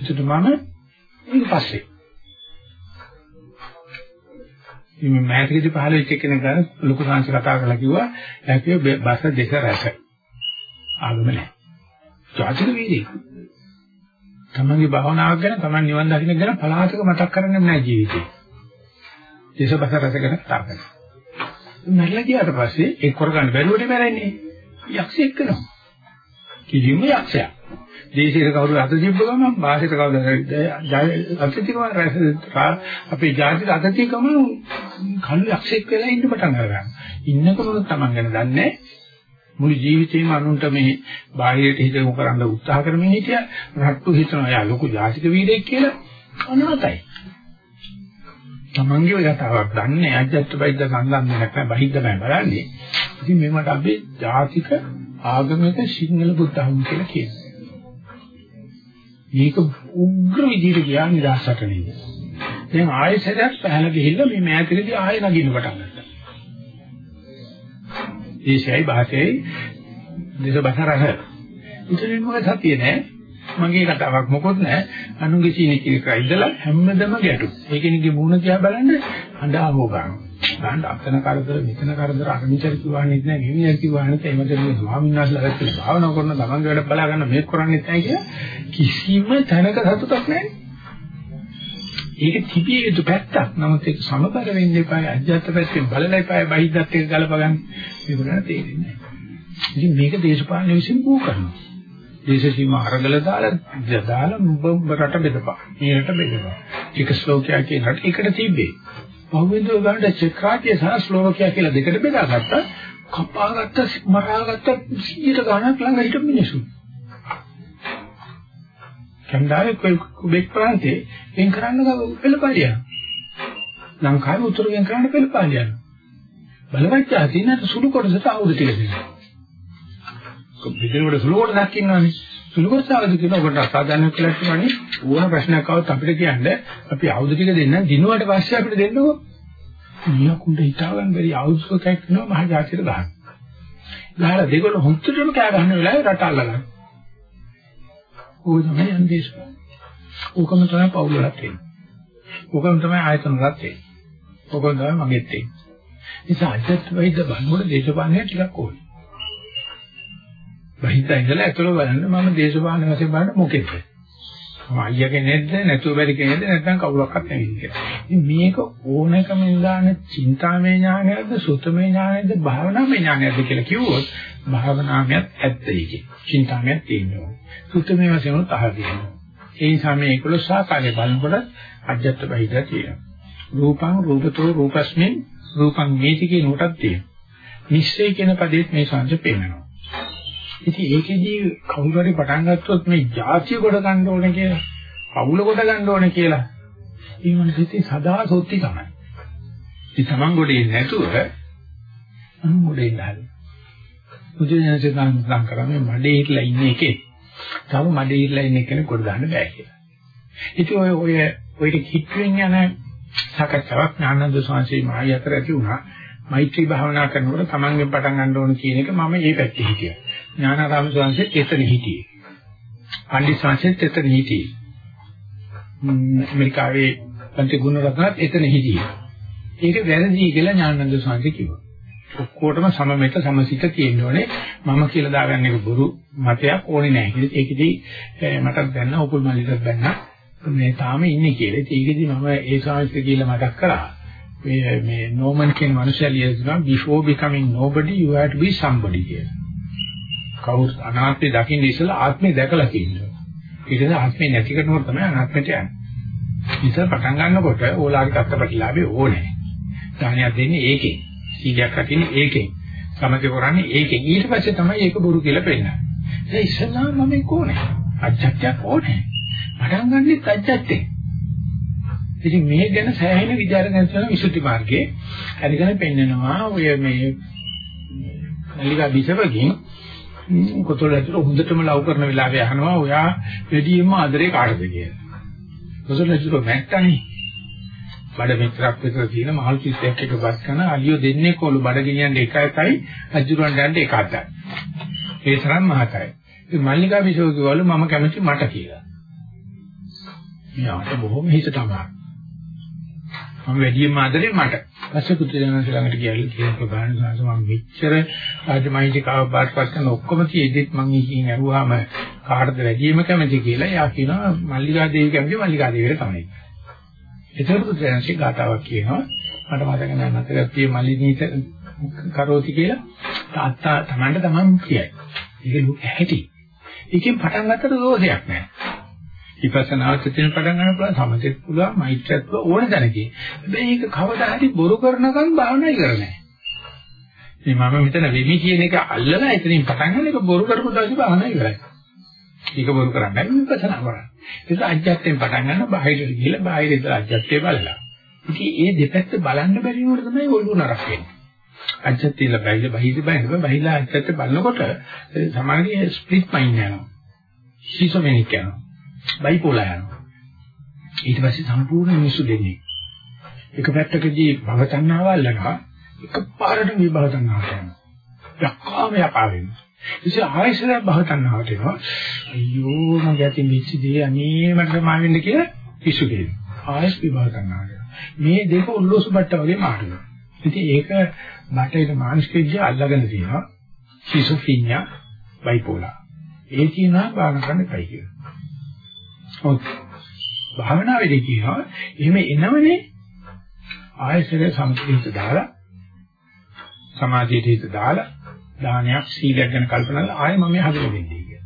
ඒකට මම ඊට පස්සේ මේ මෑතකදී පහළ වෙච්ච කෙනෙක් ගන්න ලොකු සංස් කතා කරලා කිව්වා ඇකිය බස දෙක රැස ආගම නැහැ. ජාතික වීදී. තමන්ගේ භාවනාවක් ගැන තමන් නිවන් දකින්න ගැන පලාතක මතක් කරන්නේ නැහැ ජීවිතේ. දේශබස රස ගැන කතා කරනවා. මැරලා ගියාට පස්සේ ඒ කරගන්න බැරුවට මැරෙන්නේ. යක්ෂයෙක් කරනවා. කිසිම යක්ෂයක්. දේශයට කවුරු අත තිබ්බ ගමන් භාෂයට කවුරු අත තිබ්බම අපේ ජාතික අත තිබ්බම කළු යක්ෂයෙක් වෙලා ඉන්න පටන් ගන්නවා. ඉන්නකොම තමන් ගැන දන්නේ මුළු ජීවිතේම අනුන්ට මේ බාහිරට හිතමු කරන්න උත්සාහ කරමින් හිටියා රට්ටු හිතනවා යා ලොකු ජාතික වීරයෙක් කියලා අනවතයි. තමන්ගේ යතාවක් දන්නේ අජත්ත බයිද්ද සංගම් නැත්නම් බහිද්දමයි බලන්නේ. ඉතින් මේවට අපි ජාතික ආගමික සිංහල බුද්ධ ධර්ම කියලා කියනවා. මේක උග්‍ර විදිහට ගියා නිදහසට නේද? දැන් ආයෙසරයක් පහළ ගිහිල්ලා මේ මෑතකදී ආයෙ නගින්න පටන් ගත්තා. දේශයයි භාෂයයි දේශ බසරහ. ඉතින් මොකද සතිය නෑ. මගේ කතාවක් මොකොත් නෑ. අනුගේ සීනි කියලා ඉඳලා හැමදම ගැටු. ඒ කෙනෙක්ගේ මූණ දිහා බලන්න හඬා හොගනවා. ගන්න අතන කරදර මෙතන කරදර අරමිචර් කිව්වන්නේ නැහැ ගෙවියන් කිව්වන්නේ නැහැ එමෙතන මේ ස්වාමීන් වහන්සේලා ඇත්තට භාවනා කරන තමන්ගේ වැඩ බලා ගන්න මේක කරන්නේ නැහැ කියලා කිසිම තැනක සතුටක් නැහැ. ඒක තිබිය යුතු පැත්තක්. නමුත් ඒක සමබර වෙන්න එපා. අජ්ජත් පැත්තෙන් බලලා එපා. බහිද්දත් එක්ක ගලප ගන්න. මේක නෑ තේරෙන්නේ නැහැ. ඉතින් මේක දේශපාලන විසින් බෝ කරනවා. දේශ සීමා අරගල දාලා දාලා රට බෙදපා. මේ රට බෙදපා. ඒක ශ්ලෝකයක් කියන රට එකට තිබ්බේ. බහුවින්දෝ ගන්න චෙක් රාජ්‍ය සහ ස්ලෝවකියා කියලා දෙකට බෙදාගත්තා. කපාගත්ත මරාගත්ත 100ට ගණක් ළඟ හිටපු මිනිස්සු. කන්දාවේ කුබෙක් ප්‍රාන්තේ වෙන් කරන්න පෙළපාලියා. ලංකාවේ උතුරු වෙන් කරන්න පෙළපාලියා. බලවත් ආදීනට සුළු කොටසට ආයුධ ටික දෙනවා. බෙදෙනකොට සුළු කොටසක් ඉන්නවනේ. සුළු කොටස ආයුධ කියන කොට අසාධාරණ කියලා කියනවනේ. ඕන ප්‍රශ්නයක් આવත් අපිට කියන්නේ අපි ආයුධ ටික දෙන්න දිනුවට පස්සේ අපිට දෙන්නකෝ. මියකුන්ට හිතා ගන්න බැරි ආයුධ සොකයක් කරනවා මහ ජාතියට ගහන. ගහලා දෙගොල්ල හොන්තරම කෑ ගන්න වෙලාවේ රට අල්ලගන්න. ඕක තමයි අන්දේශ. ඕකම තමයි පවුල රටේ. ඕකම තමයි ආයතන රටේ. ඕකම තමයි මගෙත් තියෙන්නේ. නිසා අජත් වෛද්‍ය බලනකොට දේශපාලනය ටිකක් ඕනේ. බහිද්දා ඉඳලා ඇතුළ බලන්න මම දේශපාලන වශයෙන් බලන්න මොකෙද? අයියා කෙනෙක්ද නැතුව බැරි කෙනෙක්ද නැත්නම් කවුරක්වත් නෙවෙයි කියලා. ඉතින් මේක ඕනකමින් දාන චින්තාමය ඥානයක්ද සුතමය ඥානයක්ද භාවනාමය ඥානයක්ද කියලා කිව්වොත් භාවනාමයත් ඇත්ත ඒකේ. චින්තාමයත් තියෙනවා. සුතමය වශයෙන් උත් අහදිනවා. ඒ නිසා මේ 11 ආකාරයේ බලනකොට අජත්ත බහිදා තියෙනවා. රූපං රූපතෝ රූපස්මින් රූපං මේති කියන උටක් තියෙනවා. නිශ්චය කියන පදේත් මේ සංජ පේනවා. ඉතින් ඒකෙදී කවුරු හරි පටන් ගත්තොත් මේ જાතිය කොට ගන්න ඕනේ කියලා, පවුල කොට ගන්න ඕනේ කියලා, ඒ මොනසිතේ සදා සොත්ති තමයි. ඉතින් Taman ගොඩේ නැතුව අනු ගොඩේ ඉඳලා. බුදුජානක සඳහන් කරන්නේ මඩේ හිටලා ඉන්න එකේ. තව මඩේ හිටලා ඉන්න කෙනෙක් කොට ගන්න බෑ කියලා. ඉතින් ඔය ඔය ඔය කිට්ටුවෙන් යන සාකච්ඡාවක් ඥානන්ද ස්වාමීන් වහන්සේ අතර ඇති වුණා. මෛත්‍රී භාවනා කරනකොට තමන්ගෙන් පටන් ගන්න ඕන කියන එක මම ඒ පැත්තේ හිටියා. ඥානාරාම ස්වාමීන් එතන හිටියේ. පණ්ඩිත ස්වාමීන් එතන හිටියේ. ඇමරිකාවේ පන්ති ගුණ රත්නත් එතන හිටියේ. ඒක වැරදි කියලා ඥානන්ද ස්වාමීන් කිව්වා. ඔක්කොටම සමමෙත සමසිත තියෙන්න ඕනේ. මම කියලා දාගන්න එක බොරු මතයක් ඕනේ නැහැ කියලා. ඒකෙදි මටත් දැන්න උපුල් මල්ලිටත් දැන්න මේ තාම ඉන්නේ කියලා. ඒකෙදි මම ඒ ස්වාමීන් කියලා මතක් කරා. මේ මේ නෝමන් කියන මනුස්සයා ලියනවා before becoming nobody you have to be somebody කියලා. කවුරු අනාත්මය දකින්න ඉස්සලා ආත්මය දැකලා කියනවා. ඊට පස්සේ ආත්මය නැති කරනකොට තමයි අනාත්මයට යන්නේ. ඉතින් පටන් ගන්නකොට ඕලාරික අත්පටිලාභේ ඕනේ. දානයක් දෙන්නේ ඒකෙන්. සීලයක් රකින්නේ ඒකෙන්. සමථය කරන්නේ ඒකෙන්. ඊට පස්සේ තමයි ඒක බොරු කියලා පෙන්නන්නේ. ඒ ඉස්සලා මම ඒක ඕනේ. අජ්ජත්‍යයක් ඕනේ. පටන් ගන්නෙත් අජ්ජත්‍යේ. ඉතින් මේ ගැන සෑහෙන විචාරණ කරන විසුද්ධි මාර්ගයේ හරිගෙන පෙන්නනවා ඔය මේ නලිකා බිසවකින් කොතොල ඇතුළ හොඳටම ලව් කරන වෙලාවේ අහනවා ඔයා වැඩියෙන්ම ආදරේ කාටද කියලා. කොතොල ඇතුළ මැට්ටනේ. බඩ මෙතරක් විතර තියෙන මහල් කිස්සයක් එක බස් කරන අලියෝ දෙන්නේ කොළු බඩ ගෙනියන්නේ එක එකයි අජුරන් දණ්ඩ එක අතයි. ඒ තරම් මහතයි. ඉතින් මල්ලිකා බිසව කිව්වලු මම කැමති මට කියලා. මෙයාට බොහොම හිත තමයි. මම වැඩියෙන්ම ආදරේ මට. පස්සේ පුත්‍රයන්ස ළඟට ගියලු කියන ප්‍රධාන සංස මම මෙච්චර රාජමහින්දිකාව පාස්පත් කරන ඔක්කොම තියෙද්දිත් මං ඉකින් ඇහුවාම කාටද වැඩියෙන්ම කැමති කියලා. එයා කියනවා මල්ලිකා දේවි කැමති මල්ලිකා දේවියට තමයි. ඒතර පුත්‍රයන්සේ ගාතාවක් කියනවා. මට මතක නැහැ නැතර තිය මල්ලිනීත කරෝති කියලා තාත්තා Tamanට Taman කියයි. ඒක ලෝක ඇහැටි. ඒකෙන් පටන් ගත්තට දෝෂයක් නැහැ. විපස්සනාවත් තියෙන පටන් ගන්න පුළුවන් සමථෙත් පුළුවන් මෛත්‍රියත් ඕන දැනකේ. හැබැයි ඒක කවදා හරි බොරු කරනකම් භාවනා කරන්නේ මේ මම මෙතන වෙමි කියන එක අල්ලලා එතනින් පටන් ගන්න එක බොරු කරපු දවසේ භාවනා ඉවරයි. ඒක බොරු කරන්නේ විපස්සනා කරන්නේ. ඒක අජ්ජත්යෙන් පටන් ගන්න බාහිරට ගිහලා බාහිර ඉඳලා අජ්ජත්ය බලලා. ඉතින් ඒ දෙපැත්ත බලන්න බැරි වුණොත් තමයි ඔළුව නරක වෙන්නේ. අජ්ජත්තිල බැයිද බහිද බැයිද බහිලා අජ්ජත්ත බලනකොට සමාධියේ ස්ප්ලිට් මයින්ඩ් යනවා. ෂිසොමෙනික් යනවා. බයිපෝලා යනවා. ඊට පස්සේ සම්පූර්ණ මිනිස්සු දෙන්නේ. එක පැත්තකදී භව තණ්හාව අල්ලනවා එකපාරට විභව තණ්හාවට යනවා. යක්කාම යපා වෙනවා. ඉතින් ආයෙසර භව තණ්හාවට එනවා. අයියෝ මගේ අතින් මිච්චදී අනේ මට සමා වෙන්න කියලා පිසු කියනවා. ආයෙත් විභව තණ්හාවට. මේ දෙක උල්ලෝසු බට්ට වගේ මාරුනවා. ඉතින් ඒක බටේට මානසික විද්‍යාව අල්ලගෙන තියෙනවා. Schizophrenia bipolar. ඒ කියනවා බාන කරන්න කයි කියලා. ඔව්. භාවනාවේදී කියනවා එහෙම එනවනේ ආයසර සම්පූර්ණිත දාලා සමාධියට හිත දාලා දානයක් සීලයක් ගැන කල්පනා කරලා ආයෙ මම හදලා දෙන්නේ කියලා.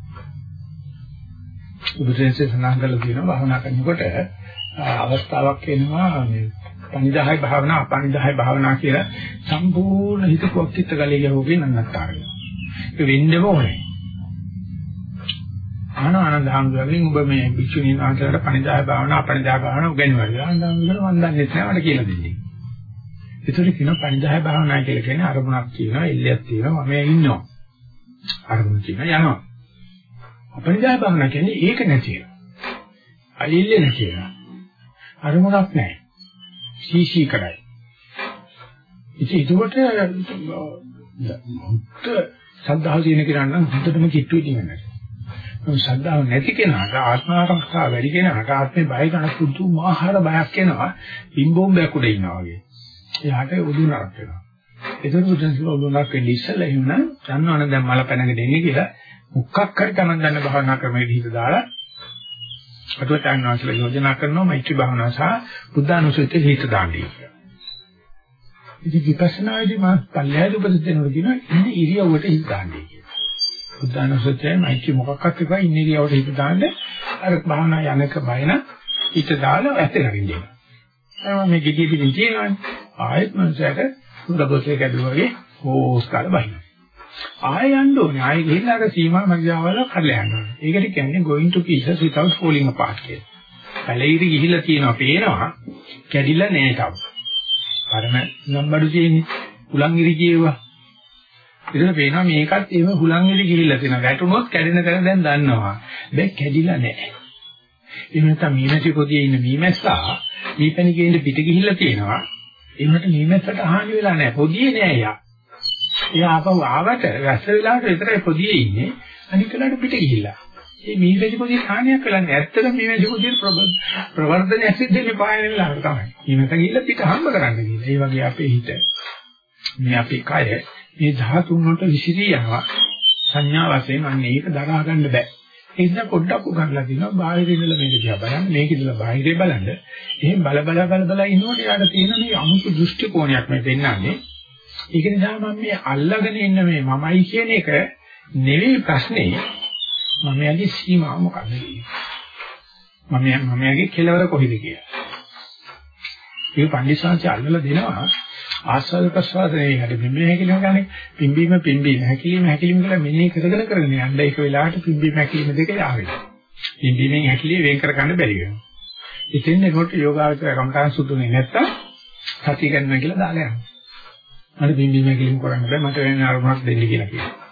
උපදේශය සඳහන් කරලා තියෙනවා භාවනා කරනකොට අවස්ථාවක් එනවා මේ පණිදාහයි භාවනා අපණිදාහයි භාවනා කියලා සම්පූර්ණ හිත කොක්කිට ගලේ යවෝගේ නන්නත්තර වෙනවා. ඒක වෙන්නම ඕනේ. ආන ආනන්ද හාමුදුරුවෝ ඔබ මේ භික්ෂුණීන් වහන්සේලාට පණිදාය භාවනා අපණිදාය භාවනා උගන්වනවා. ආනන්ද හාමුදුරුවෝ මම දන්නේ නැහැ මට කියලා දෙන්නේ. ඒතර කියනවා පණිදාය භාවනා කියලා කියන්නේ අරමුණක් තියෙනවා, එල්ලයක් තියෙනවා, මම ඉන්නවා. අරමුණ තියෙනවා යනවා. අපණිදාය භාවනා කියන්නේ ඒක නැති වෙනවා. අලිල්ල නැති වෙනවා. අරමුණක් නැහැ. සීසී කරයි. ඉතින් ඒකට මුත් සද්ධාව තියෙන කෙනා නම් හොඳටම කිට්ටුයි කියන්නේ. ශ්‍රද්ධාව නැති කෙනාට ආත්මාරක්ෂා වැඩි කෙනාට ආත්මේ බය කරන පුදුමාකාර බයක් එනවා ඉම්බෝම්බයක් උඩ ඉන්නවා වගේ. එයාට උදුනක් වෙනවා. ඒතර බුදුන්සල උදුනක් වෙන්නේ ඉස්සෙල්ලා එහෙම දන්නවනේ දැන් මල පැනගෙන ඉන්නේ කියලා මුක්කක් හරි Taman දන්න භාවනා ක්‍රමයකට හිත දාලා අටුවචාන් වහන්සේලා යෝජනා කරනවා මෛත්‍රී භාවනාව සහ බුද්ධානුසතිය හිත දාන්නේ කියලා. ඉතින් විපස්සනායේදී මා පල්ලෑද උපදෙස් දෙනවා කියනවා ඉන්නේ ඉරියව්වට හිත දාන්නේ කියලා. බුද්ධානුස්සතියයි මෛත්‍රී මොකක්වත් එපා ඉන්දියාවට හිත දාන්න අර භාවනා යනක බයන හිත දාලා ඇත්තට ගින්නේ. එහෙනම් මේ gediy පිටින් තියෙනවානේ. ආයෙත් මනසට සුරබෝසේ කැඩුවා වගේ හෝස් කාලා බහින. ආයෙ යන්න ඕනේ. ආයෙ ගිහිල්ලා අර සීමා මැදියාවල කඩලා යන්න ඕනේ. ඒකට කියන්නේ going to pieces without falling apart කියලා. පැලිරි ගිහිල්ලා තියෙනවා පේනවා කැඩිලා නෑ තාම. පරම නම්බඩු තියෙන්නේ. උලංගිරි කියේවා එතන පේනවා මේකත් එහෙම හුලං වෙලි ගිහිල්ලා තියෙනවා. වැටුනොත් කැඩෙන තැන දැන් දන්නවා. දැන් කැඩිලා නැහැ. එහෙම නැත්නම් මීමැසි පොදියේ ඉන්න මීමැස්සා මීපැණි ගේන්න පිට ගිහිල්ලා තියෙනවා. ඒකට මීමැස්සට හානි වෙලා නැහැ. පොදියේ නෑ යා. එයා ආපහු ආවට වැස්ස වෙලාවට විතරයි පොදියේ ඉන්නේ. අනික වෙලාවට පිට ගිහිල්ලා. මේ මීමැසි පොදියේ හානියක් වෙලා නැහැ. ඇත්තට මීමැසි පොදියේ ප්‍රවර්ධනයක් සිද්ධ වෙන්නේ පායන වෙලාවට තමයි. මීමැස්ස ගිහිල්ලා පිට හම්බ කරන්න ගිහිල්ලා. ඒ වගේ අපේ හිත මේ අපේ කය මේ ධාතුන් වලට විසිරී යනවා සංඥා වශයෙන් අන්න ඒක දරා ගන්න බෑ ඒ නිසා පොඩ්ඩක් උගන්ලා දිනවා. බාහිර ඉඳලා මේක දිහා බලන්න මේක ඉඳලා බාහිරේ බලන්න. එහෙන් බල බල බල බල ඉන්නකොට යාට තියෙන මේ අමුතු දෘෂ්ටි කෝණයක් මේ පෙන්වන්නේ. ඒක නිසා මම මේ අල්ලගෙන ඉන්න මේ මමයි කියන එක නෙවෙයි ප්‍රශ්නේ. මම යගේ සීමාව මොකක්ද? මම මම යගේ කෙලවර කොහෙද කියලා. ඒ පඬිස්සාංශය අල්ලලා දෙනවා. ආස්වාද ප්‍රසවාදයේ හැට පිම්බීම හැකිලිම ගන්නේ පිම්බීම පිම්බීම හැකිලිම හැකිලිම කියලා මෙන්නේ කරගෙන කරගෙන යන්න ඒක වෙලාවට පිම්බීම හැකිලිම දෙක යාවෙනවා. පිම්බීමෙන් හැකිලිම වෙන් කර ගන්න බැරි වෙනවා. ඉතින් ඒකට යෝගාවචර කම්කාන් සුදුනේ නැත්තම් සතිය ගන්නවා කියලා දාලා යනවා. මට පිම්බීම හැකිලිම කරන්න බෑ මට වෙන අරමුණක් දෙන්න කියලා කියනවා.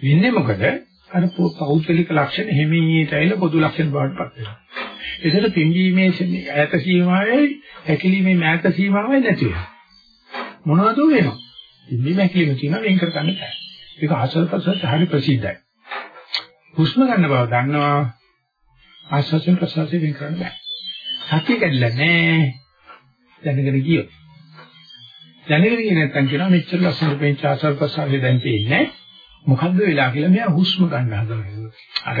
වෙන්නේ මොකද? අර පෞද්ගලික ලක්ෂණ හිමීට ඇවිල්ලා පොදු ලක්ෂණ බවට පත් වෙනවා. ඒසට පිම්බීමේ ඈත සීමාවයි හැකිලිමේ මෑත සීමාවයි නැති වෙනවා. මොනවද වෙනවා. ඉන්නේ මැකිලිම තියෙනවා වෙන් කර ගන්න බෑ. ඒක ආශ්වාස ප්‍රශ්වාස හරි ප්‍රසිද්ධයි. හුස්ම ගන්න බව දන්නවා. ආශ්වාසයෙන් ප්‍රශ්වාසයෙන් වෙන් කරන්න බෑ. සතිය කැඩලා නෑ. දැනගෙන ගියොත්. දැනගෙන ගියේ නැත්නම් කියනවා මෙච්චර ලස්සන පෙන්ච ආශ්වාස ප්‍රශ්වාසය දැන් තියෙන්නේ. මොකද්ද වෙලා කියලා මෙයා හුස්ම ගන්න හදනවා. අර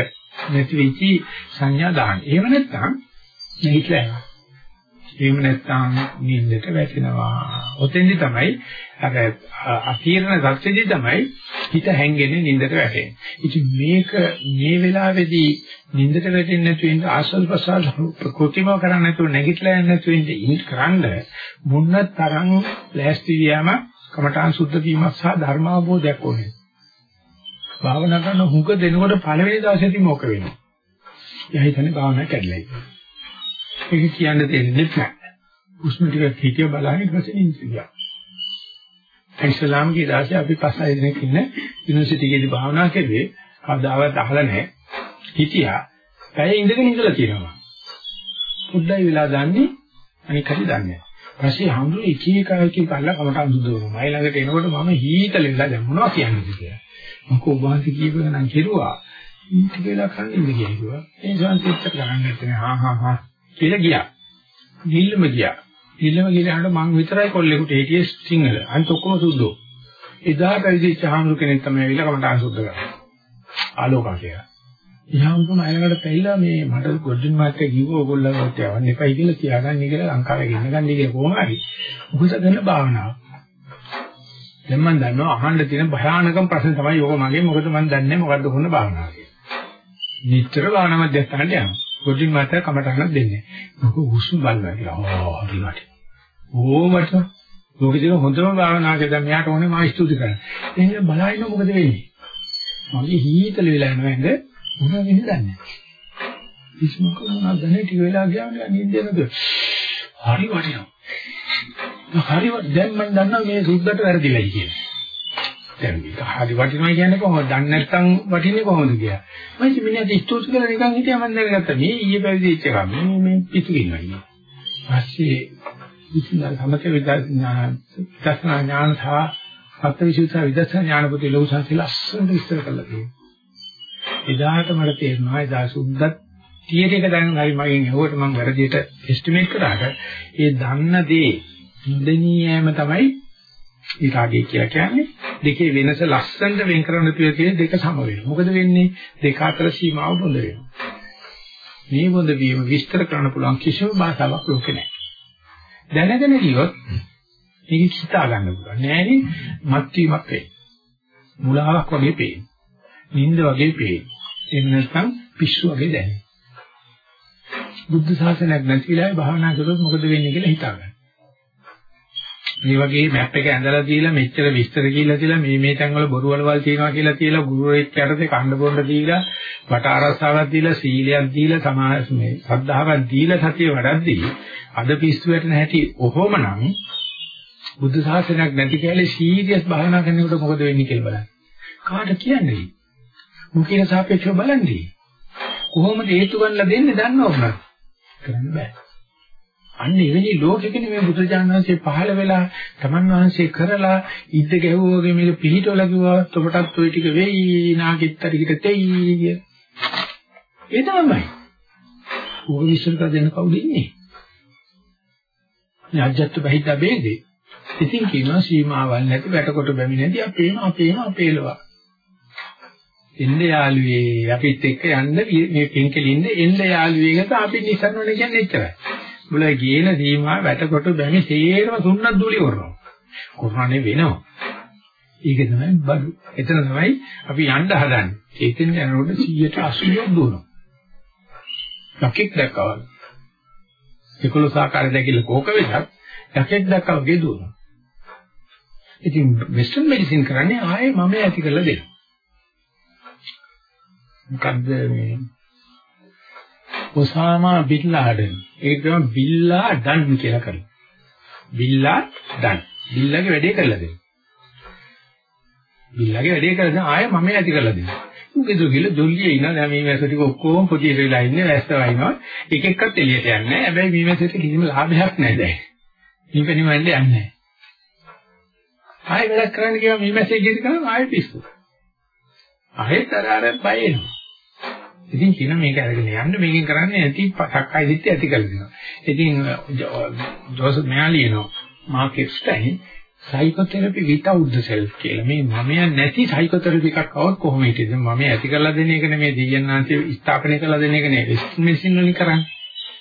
නැති වෙච්චි සංඥා දාන්න. එහෙම නැත්නම් නැහිట్లా යනවා. එහෙම නැත්නම් නිින්දට වැටෙනවා. ඔතෙන්දි තමයි අර අකීර්ණ සත්‍යෙදි තමයි හිත හැංගෙන්නේ නිින්දට වැටෙන්නේ. ඉතින් මේක මේ වෙලාවේදී නිින්දට වැටෙන්නේ නැතුව ඉන්න ආස්වාද ප්‍රසාර කෘතිම කරන්නේ නැතුව නැගිටලා යන්නේ නැතුව ඉන්න ඉන්න කරන්න මොන තරම් ලෑස්ති වියම කමඨාන් සුද්ධ වීමක් සහ ධර්ම අවබෝධයක් ඕනේ. භාවනා කරන හුඟ දෙනකොට පළවෙනි දවසේදී මොක වෙනවා. එයා හිතන්නේ භාවනාව කැඩලයි. ඒක කියන්න දෙන්නේ නැහැ. උස්ම ටික හිතිය බලන්නේ ඊට පස්සේ ඉන්ද්‍රිය. ඉස්ලාම් කී දාසේ අපි පස් හය දෙනෙක් ඉන්න යුනිවර්සිටි එකේදී භාවනා කරුවේ කවදාවත් අහලා නැහැ. හිතියා පැය ඉඳගෙන ඉඳලා තියෙනවා. පොඩ්ඩයි වෙලා දන්නේ අනික හරි දන්නේ නැහැ. පස්සේ හඳුන එක එක එක කල්ලා කමට අඳුදවනවා. මයි ළඟට එනකොට මම හීතල වෙලා දැන් මොනවද කියන්නේ කියලා. මම කොහොමද කියපේක නම් කෙරුවා. ඊට වෙලා කන්නේ කියලා. ඒ සංසිද්ධ කරන්නේ නැහැ. හා හා හා කියලා ගියා. නිල්ලම ගියා. නිල්ලම ගිහලා මං විතරයි කොල්ලෙකුට හිටියේ සිංහල. අනිත ඔක්කොම සුද්ධෝ. එදා පැවිදිච්ච හාමුදුර කෙනෙක් තමයි ඇවිල්ලා කමටහන් සුද්ධ කරන්නේ. ආලෝකා කියලා. ඉහාමුදුන අයලකට පැහිලා මේ මට ගොඩින් මාත්‍ය කිව්ව ඕගොල්ලන්ට යවන්න එපයි කියලා කියාගන්න කියලා ලංකාවේ ගෙන්න ගන්න කියලා කොහොම හරි. මොකද ගන්න භාවනාව. දැන් මම දන්නවා අහන්න තියෙන භයානකම ප්‍රශ්න තමයි යෝග මගේ මොකද මම දන්නේ මොකද්ද කොහොමද භාවනාව කියලා. නිතර භාවනා මධ්‍යස්ථානට යනවා. ගොඩින් මත කමටහනක් දෙන්නේ. මොකද හුස්ම බලනවා කියලා. ආ හරි මට. ඕමට ලෝකෙදී හොඳම භාවනාවක දැන් මෙයාට ඕනේ මා ස්තුති කරන්න. එහෙනම් බලන්න මොකද වෙන්නේ? මගේ හීතල වෙලා යනවා නේද? මොනවද වෙන්නේ දන්නේ නැහැ. කිසිම කෙනෙක් දැනේ ටික වෙලා ගියාම නිින්ද එනද? හරි වටිනවා. හරි දැන් මම දන්නවා මේ සුද්ධට වැරදිලයි කියලා. දැන් මේක හරි වටිනවා කියන්නේ කොහොමද? දන්නේ නැත්නම් වටින්නේ කොහොමද කියලා. මම ඉතින් මිනිහට ස්තුති කරලා නිකන් හිටියා මම දැනගත්තා. මේ ඊයේ පැවිදි වෙච්ච එක මේ මේ පිටු ඉන්නවා කියන්නේ. පස්සේ ඉතින් සමථ විදර්ශනා ඥාන සහ සත්‍යවිසුද්ධ විදර්ශනා ඥාන පොතේ ලෝසන්සි ලස්සනට විස්තර කරලා තියෙනවා. එදාට මට තේරුණා එදා සුද්ධත් තියෙන එක දැන් හරි මගෙන් ඇහුවට මම වැරදියට එස්ටිමේට් කරාට ඒ දන්න දේ ඉන්දනීයම තමයි ඊටාගේ කියලා කියන්නේ දෙකේ වෙනස ලස්සනට වෙන් කරන්න තියෙන දෙක සම වෙනවා. මොකද වෙන්නේ දෙක අතර සීමාව බොඳ වෙනවා. මේ බොඳ වීම විස්තර කරන්න පුළුවන් කිසිම භාෂාවක් ලෝකේ නැහැ. දැනගෙන ගියොත් මේක හිතා ගන්න පුළුවන්. නෑනේ මත් වීමක් වෙයි. මුලාවක් වගේ පේන. නිින්ද වගේ පේන. එහෙම නැත්නම් පිස්සු වගේ දැනෙන. බුද්ධ ශාසනයක් නැතිලා භාවනා කරොත් මොකද වෙන්නේ කියලා හිතා ගන්න. මේ වගේ මැප් එක ඇඳලා දීලා මෙච්චර විස්තර කියලා තියලා මේ මේ තැන්වල බොරු වලවල් තියෙනවා කියලා තියලා ගුරුවරයෙක් යටතේ කන්න බොන්න දීලා වට ආරස්සාවක් දීලා සීලයක් දීලා සමාජ මේ ශ්‍රද්ධාවක් දීලා සතිය වඩද්දී අද පිස්සු වැටෙන හැටි ඔහොමනම් බුද්ධ ශාසනයක් නැති කියලා සීරියස් භාවනා කරනකොට මොකද වෙන්නේ කියලා බලන්න. කාට කියන්නේ? මුකින සාපේක්ෂව බලන්නේ. කොහොමද හේතු ගන්නලා දෙන්නේ දන්නවද? කරන්න බෑ. අන්න එවැනි ලෝකෙකනේ මේ බුදුජානනාංශේ පහළ වෙලා තමන් වහන්සේ කරලා ඉද්ද ගැහුවා වගේ මේක පිළිටවල කිව්වා ඔබටත් ওই ටික වෙයි නාගිත්තරිකට තෙයි කිය. ඒ තමයි. ඕක විශ්ල කර දෙන්න කවුද ඉන්නේ? ඥාජ්ජත් බහිද්ද බේදේ. ඉතින් කියනවා සීමාවල් නැති වැටකොට බැමි නැති අපේම අපේම අපේලවා. එන්න යාළුවේ අපිත් එක්ක යන්න මේ පින්කෙලින්ද එන්න යාළුවේකට අපි නිසරණවල කියන්නේ එච්චරයි. මුල ගේන සීමා වැටකොට බැමි සේරම සුන්නත් දූලි කරනවා. කොහොමනේ වෙනව? ඒක තමයි බඩු. එතන තමයි අපි යන්න හදන්නේ. ඒකෙන් යනකොට 180ක් දුවනවා. යකෙක් දැක්කවා. 11 ආකාරය දැකිලා කෝක වෙලක් යකෙක් දැක්කා වගේ දුවනවා. ඉතින් වෙස්ටර්න් මෙඩිසින් කරන්නේ ආයේ මම ඇති කරලා දෙනවා. මොකද්ද මේ ඔසාමා බින් ලාඩන් ඒක තමයි බිල්ලා ඩන් කියලා කරන්නේ. බිල්ලා ඩන්. බිල්ලාගේ වැඩේ කරලා දෙන්න. බිල්ලාගේ වැඩේ කරලා ආයෙ මම ඇති කරලා දෙන්න. මොකද ගිල ජොල්ලියේ ඉන්න දැන් මේ වැස්ස ටික ඔක්කොම පොඩි වෙලා ඉන්නේ වැස්ස වයින්නවා. එක එක්කත් එළියට යන්නේ නැහැ. හැබැයි මේ වැස්සට කිසිම ලාභයක් නැහැ දැන්. මේකෙනි වෙන්නේ යන්නේ නැහැ. ආයෙ වැඩක් කරන්න ගියාම මේ වැස්සේ ගිහින් කරා ආයෙ පිස්සු. ආයෙත් අර අර බය එනවා. ඉතින් කියන මේක අරගෙන යන්න මේකෙන් කරන්නේ ඇති සක්කාය දිට්ඨිය ඇති කරගන්නවා. ඉතින් ජෝසප් මෙයාලියනෝ මාකේ ස්ටයින් සයිකෝതെරපි without the self කියලා. මේ මමයා නැති සයිකෝതെරපි එකක් આવොත් කොහොම හිටියද? මම ඇති කරලා දෙන එක නෙමෙයි දිව්‍යඥාන්තිය ස්ථාපනය කරලා දෙන එක නෙමෙයි. මෙසින් වලින් කරන්නේ.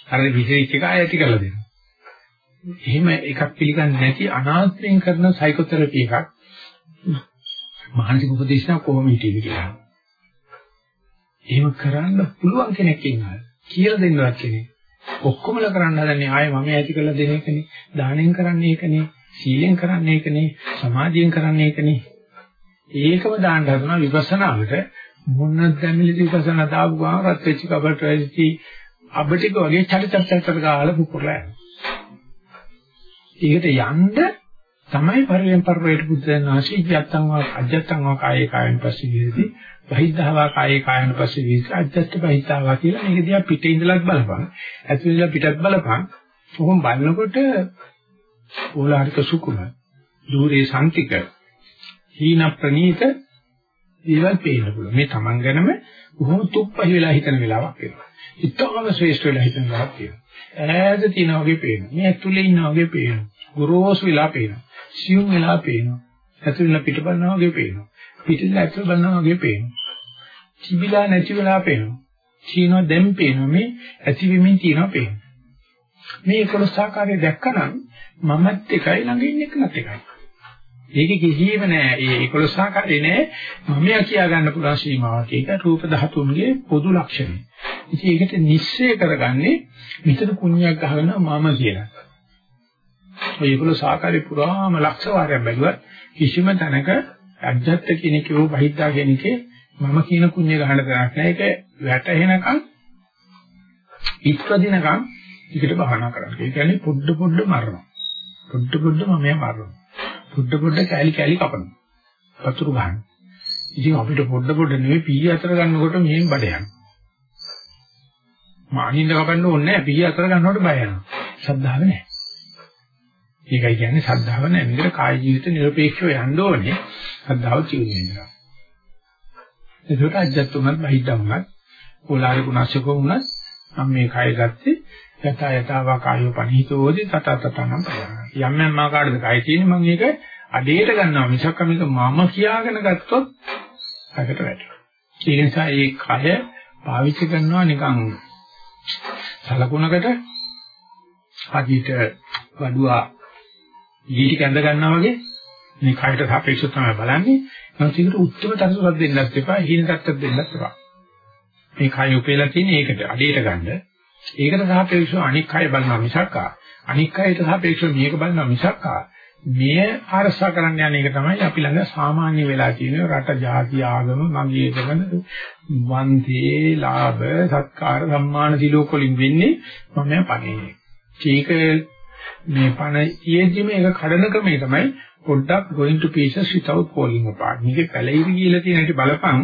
අර විශේෂ එක ඇති කරලා දෙනවා. එහෙම එකක් පිළිගන්නේ නැති අනාත්මයෙන් කරන සයිකෝതെරපි එකක්. මානසික උපදේශන කොහොම හිටියද කියලා. එහෙම කරන්න පුළුවන් කෙනෙක් ඉන්නවා. කියලා දෙන්නවත් කෙනෙක්. ඔක්කොමලා කරන්න හදන්නේ ආයේ මම ඇති කරලා දෙන එකනේ. දානෙන් කරන්නේ ඒකනේ. සීලෙන් කරන්නේ ඒකනේ. සමාධියෙන් කරන්නේ ඒකනේ. ඒකම දාන්න හදනවා විපස්සනාවට මොනක් දැමිලිද විපස්සනා දාපු ගාම රත් වෙච්ච කබලට වෙච්චි අබටික වගේ චට චට චට ගාලා පුපුරලා යනවා. ඒකට යන්න තමයි පරිවෙන් පරිවේට බුද්ධයන් වහන්සේ යත්තං වා අජත්තං වා කායේ කායන් පස්සේ විහෙති. බහිද්ධාවා කායේ කායන් පස්සේ විහෙති. අජත්ත බහිද්ධාවා කියලා මේක දිහා පිටේ ඉඳලත් බලපන්. ඇතුළේ ඉඳලා පිටත් බලපන්. කොහොම බලනකොට ඕලාරික සුකුම দূරේ සම්තික හීන ප්‍රනීත ඒවල් පේන්න පුළුවන්. මේ Taman ගැනම බොහොම තුප්පහි වෙලා හිතන වෙලාවක් වෙනවා. ඉතාලම ශ්‍රේෂ්ඨ වෙලා හිතන වෙලාවක් තියෙනවා. ඈත තියනා වගේ පේනවා. මේ ඇතුළේ ඉන්නා වගේ පේනවා. ගොරෝසු වෙලා පේනවා. සියුම් වෙලා පේනවා. ඇතුළේ පිට බලනවා වගේ පේනවා. පිටින් ඇතුළ බලනවා වගේ පේනවා. තිබිලා නැති වෙලා පේනවා. චීනෝ දැන් පේනවා මේ ඇතිවීමෙන් තියෙනවා පේනවා. මේ 11 ආකාරය දැක්කනම් මමත් එකයි ළඟ ඉන්න එකනත් එකයි. ඒක කිසිම නෑ. ඒ 11 ආකාරය නෑ. මමයා කියා ගන්න පුළුවන් සීමාවක්. ඒක රූප ධාතුන්ගේ පොදු ලක්ෂණය. ඉතින් ඒකට නිශ්චය කරගන්නේ විතර කුණ්‍යක් ගහගෙන මම කියලා. ඔය ඒගොල්ලෝ සාකාරي පුරාම ලක්ෂ වාරයක් බැලුවත් කිසිම තැනක අජ්ජත් කෙනෙක් වූ බහිද්දා කෙනෙක්ගේ මම කියන කුණ්‍ය ගහන තරක් නෑ ඒක වැටෙනකන් ඉස්පදිනකන් ටිකට බහනා කරන්න. ඒ කියන්නේ පොඩ පොඩ මරනවා. පොඩ පොඩ මම මරනවා. පොඩ පොඩ කැලි කැලි කපනවා. වතුරු ගන්න. ඉතින් අපිට පොඩ පොඩ නෙවෙයි පීය අතර ගන්නකොට මෙහෙන් බඩ යනවා. මානින්ද කපන්න ඕනේ නැහැ. පීය අතර ගන්නකොට බය යනවා. ශ්‍රද්ධාව නැහැ. ඒකයි කියන්නේ ශ්‍රද්ධාව නැහැ. විතර කාය ජීවිත නිර්පේක්ෂව යන්න ඕනේ. ශ්‍රද්ධාව ජීවෙන්නවා. ඒකට අජත්තුමත් බහිද්දවුණත් කොලාරි ගුණාශක වුණත් මම මේ කය ගත්තේ යත යතව කායෝ පනිහිතෝදි තත තතනම් යම් යම් ආකාරයකද කය තියෙන්නේ මම ඒක අඩේට ගන්නවා මිසක් මේක මම කියාගෙන ගත්තොත් අකට වැටෙනවා. ඒ නිසා මේ කය පාවිච්චි කරනවා නිකන් සලකුණකට අදිට වඩුවා ඊටි කැඳ ගන්නවා වගේ මේ කයට සාපේක්ෂව තමයි බලන්නේ. නමුත් ඒකට උත්තරම තනසුරක් දෙන්නත් එපා, හීන තත්ත්වයක් දෙන්නත් එපා. මේ කය උපේලා තියෙන ඒකට අඩේට ගන්න. ඒකට සාපේක්ෂව අනික් කය බලනවා මිසක් අනික් කයට සාපේක්ෂව මේක බලනවා මිසක් මේ ආරසා කරන්න යන එක තමයි අපි ළඟ සාමාන්‍ය වෙලා තියෙන රට ජාති ආගම මගේ එකම වන්දේ ලාභ සත්කාර සම්මාන සිලෝක වලින් වෙන්නේ මම පණේ. ඒක මේ පණ ඊයේදීම ඒක කඩන ක්‍රමය තමයි පොඩ්ඩක් going to pieces without falling apart. මේකේ පැලිරි කියලා තියෙන හැටි බලපන්.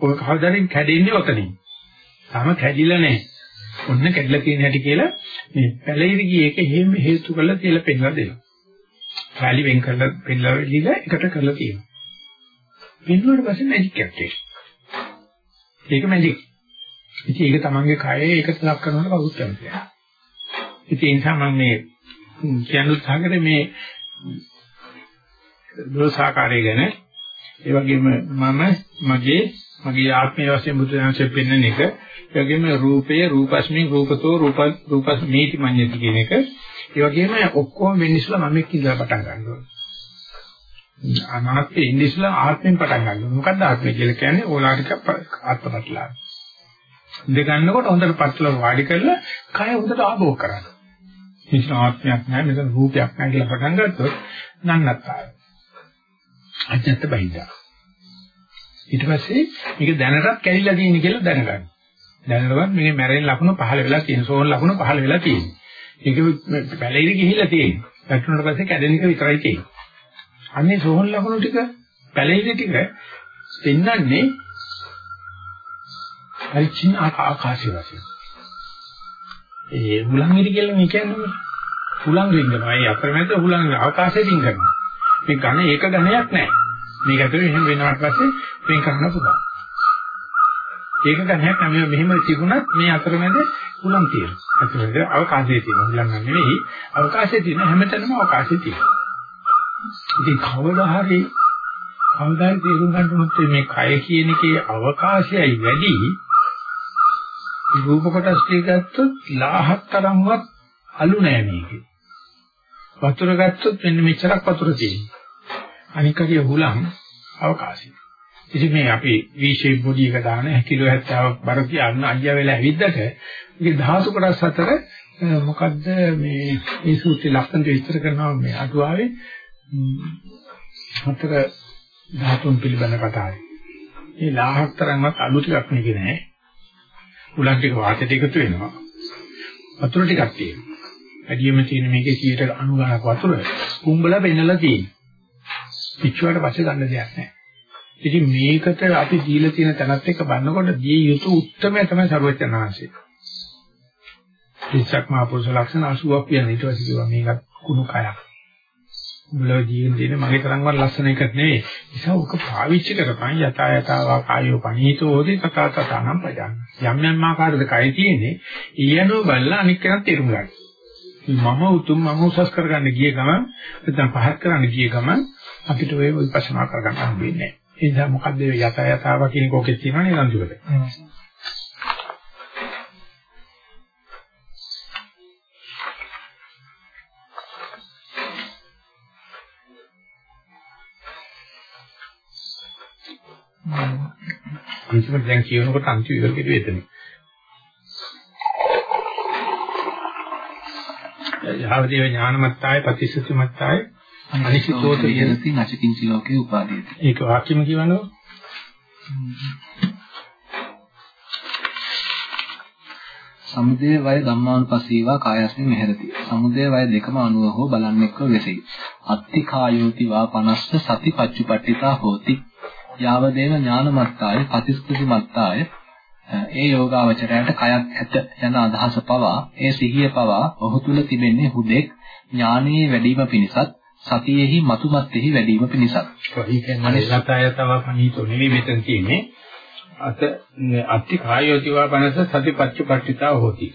ඔය කවදාරින් කැඩෙන්නේ ඔතනින්. තාම කැඩිලා නැහැ. ඔන්න කැඩලා තියෙන හැටි කියලා මේ පැලිරි ගියේ ඒක හේම හේතු කරලා තියලා පෙන්නලා දෙනවා. පැලි වෙන් කරලා පෙන්නලා දීලා එකට කරලා තියෙනවා. පෙන්නුවට පස්සේ මැජික් එකක් තියෙනවා. ඒක මැජික්. ඉතින් ඒක තමන්ගේ කයේ ඒකට ලක් කරනකොට කවුරුත් කැමති නැහැ. ඉතින් ඒ නිසා මම මේ කියන්න උත්සාහ කරේ මේ දෝසාකාරය ගැන. ඒ වගේම මම මගේ මගේ ආත්මය වශයෙන් බුදුදහමෙන් පෙන්වන එක. ඒ වගේම රූපය රූපස්මින් රූපතෝ රූප රූපස් මේති මඤ්ඤති කියන එක. ඒ වගේම ඔක්කොම වෙන්නේ මම කියලා පටන් ගන්නවා. අනාත්මේ ඉන්දිස්ලා ආත්මෙන් පටන් ගන්නවා. මොකද්ද ආත්මය කියලා කියන්නේ? ඕලාරික ආත්මපටලාව. ඉඳ ගන්නකොට හොඳට පටල වාඩි කරලා කය හොඳට ආභෝග කරගන්න මෙතන ආත්මයක් නැහැ මෙතන රූපයක් නැහැ කියලා පටන් ගත්තොත් නන්නත්තාය. අජත්ත බහිදා. ඊට පස්සේ මේක දැනටත් කැඩිලා තියෙන කියලා දැනගන්න. දැනනවත් මේකේ මැරෙන ලකුණු පහළ වෙලා තියෙන සෝන් ලකුණු පහළ වෙලා තියෙනවා. ඒක පැලිරි ගිහිල්ලා තියෙනවා. වැටුණාට පස්සේ කැඩෙන එක විතරයි තියෙන්නේ. අන්නේ සෝන් ලකුණු ටික පැලිරි ටික පෙන්වන්නේ පරිචින්න ආකාශය වශයෙන්. ඒ හුලංගිරි කියලා මේ කියන්නේ හුලං රින්ගනවා. ඒ අපරමැද හුලං අවකාශයෙන් රින්ගනවා. මේ ඝන ඒක ඝනයක් නැහැ. මේක ඇතුලේ එහෙම වෙනාට පස්සේ වෙන් කරන්න පුළුවන්. ඒක ඝනයක් නම් මෙහෙම තිබුණත් මේ අතරමැද හුලං තියෙනවා. අතරමැද අවකාශයේ තියෙනවා. හුලං නෙවෙයි අවකාශයේ තියෙන හැමතැනම අවකාශයේ තියෙනවා. ඉතින් කවදා හරි කවදා හරි තේරුම් ගන්න උනොත් මේ කය කියන එකේ අවකාශයයි වැඩි රූප කොටස් ටික ගත්තොත් 1000ක් තරම්වත් අලු නෑ මේකේ. වතුර ගත්තොත් මෙන්න මෙච්චරක් වතුර තියෙනවා. අනික කරිය හුලම් අවකාශය. ඉතින් මේ අපි V-shape body එක දාන කිලෝ 70ක් බර තියන්න අයියා වෙලා ඇවිද්දට මේක ධාතු කොටස් අතර මොකද්ද මේ මේ සූත්‍රය ලක්ෂණ විස්තර කරනවා මේ අටුවාවේ හතර ධාතුන් පිළිබඳ කතාවයි. මේ ලාහක් තරම්වත් අලු ටිකක් නෙක නෑ. උලන් ටික වාතයට එකතු වෙනවා. වතුර ටිකක් තියෙනවා. වැඩියෙන්ම තියෙන මේකේ 90 ගණක් වතුර කුඹලා පෙන්නලා තියෙනවා. පිච්චුවට පස්සේ ගන්න දෙයක් නෑ. ඉතින් මේකට අපි දීලා තියෙන තැනත් එක්ක බලනකොට දී යුතු උත්තරය තමයි සර්වඥාන්සේ. ඉස්සක් මහ පුරුෂ ලක්ෂණ 80ක් කියන්නේ ඊට පස්සේ කිව්වා මේක කුණු කයක්. මුලව ජීවිතේ දෙන මගේ තරම්වත් ලස්සන එකක් නෙවෙයි. නිසා ඔක පාවිච්චි කරපන් යත යතාවා කායෝ පනීතෝ හොදි තථා තථානම් පජාන. යම් යම් ආකාරයක කය තියෙන්නේ ඊයනෝ බලලා අනික් කෙනාට තේරුම් ගන්න. මම උතුම් මම උසස් කරගන්න ගිය ගමන් නැත්නම් පහත් කරන්න ගිය ගමන් අපිට ඔය විපස්සනා කරගන්න හම්බෙන්නේ නැහැ. ඒ නිසා මොකද්ද යත යතාවා කියන කෝකේ තියෙනවනේ නන්දුවල. අන්තිමට දැන් කියනකොට අන්තිම ඉවරෙට වෙතනේ. යහවදේව ඥානමත්තාය ප්‍රතිසුතිමත්තාය අනිසිතෝත යනති නචකින්චි ලෝකේ උපාදීයති. ඒක වාක්‍යෙම කියවනවා. සමුදය වය ධම්මානුපස්සීවා කායස්මින් මෙහෙරති. සමුදය වය දෙකම අනුව හෝ බලන්නෙක්ව වෙසෙයි. අත්ති කායෝති වා පනස්ස සති පච්චුපට්ඨිතා හෝති. යාවදේව ඥානමත්තාය පතිස්කෘති මත්තාය ඒ යෝගාවචරයට කයක් ඇත යන අදහස පවා ඒ සිහිය පවා ඔහු තුල තිබෙන්නේ හුදෙක් ඥානීය වැඩිම පිණිසත් සතියෙහි මතුමත්ෙහි වැඩිම පිණිසත්. ඒ කියන්නේ ලතයතව පණීතෝ නෙවෙයි මෙතන තියෙන්නේ. අත අත්ති කායෝතිවා පනස සතිපත්චපට්ඨිතා හොති.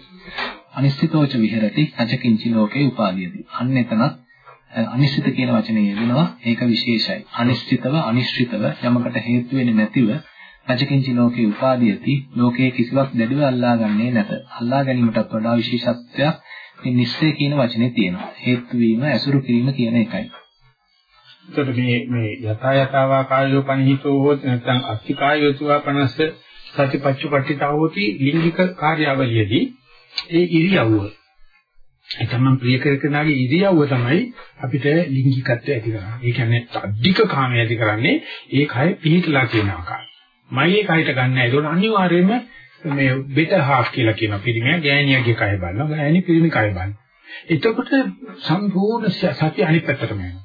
අනිශ්චිතෝච විහෙරති අජකින්චි ලෝකේ උපාදීයති. අන්න එතනත් අනිශ්චිත කියන වචනේ යෙදෙනවා ඒක විශේෂයි. අනිශ්චිතව අනිශ්චිතව යමකට හේතු වෙන්නේ නැතිව රජකින්චි ලෝකේ උපාදීයති ලෝකයේ කිසිවක් දැඩිව අල්ලාගන්නේ නැත. අල්ලා ගැනීමටත් වඩා විශේෂත්වයක් මේ නිශ්චය කියන වචනේ තියෙනවා. හේතු වීම ඇසුරු කිරීම කියන එකයි. එතකොට මේ මේ යථා යතාවා කායෝ පනිහිතෝ හොත් නැත්නම් අත්ති කායෝ තුවා පනස්ස සතිපච්චුපට්ඨිතා හොති ලිංගික කාර්යාවලියේදී ඒ ඉරියව්ව ඒ තමයි ප්‍රිය කරකනාගේ ඉරියව්ව තමයි අපිට ලිංගිකත්වය ඇති කරන්නේ. ඒ කියන්නේ අධික කාමයේ ඇති කරන්නේ ඒ කය පිහිටලා තියෙන ආකාරය. මගේ කයට ගන්න. ඒක අනිවාර්යයෙන්ම මේ බෙටර් හාෆ් කියලා කියන පිරිමියා ගෑණියගේ කය බලනවා. ගෑණි පිරිමි කය බලනවා. එතකොට සම්පූර්ණ සත්‍ය අනිත් පැත්තටම යනවා.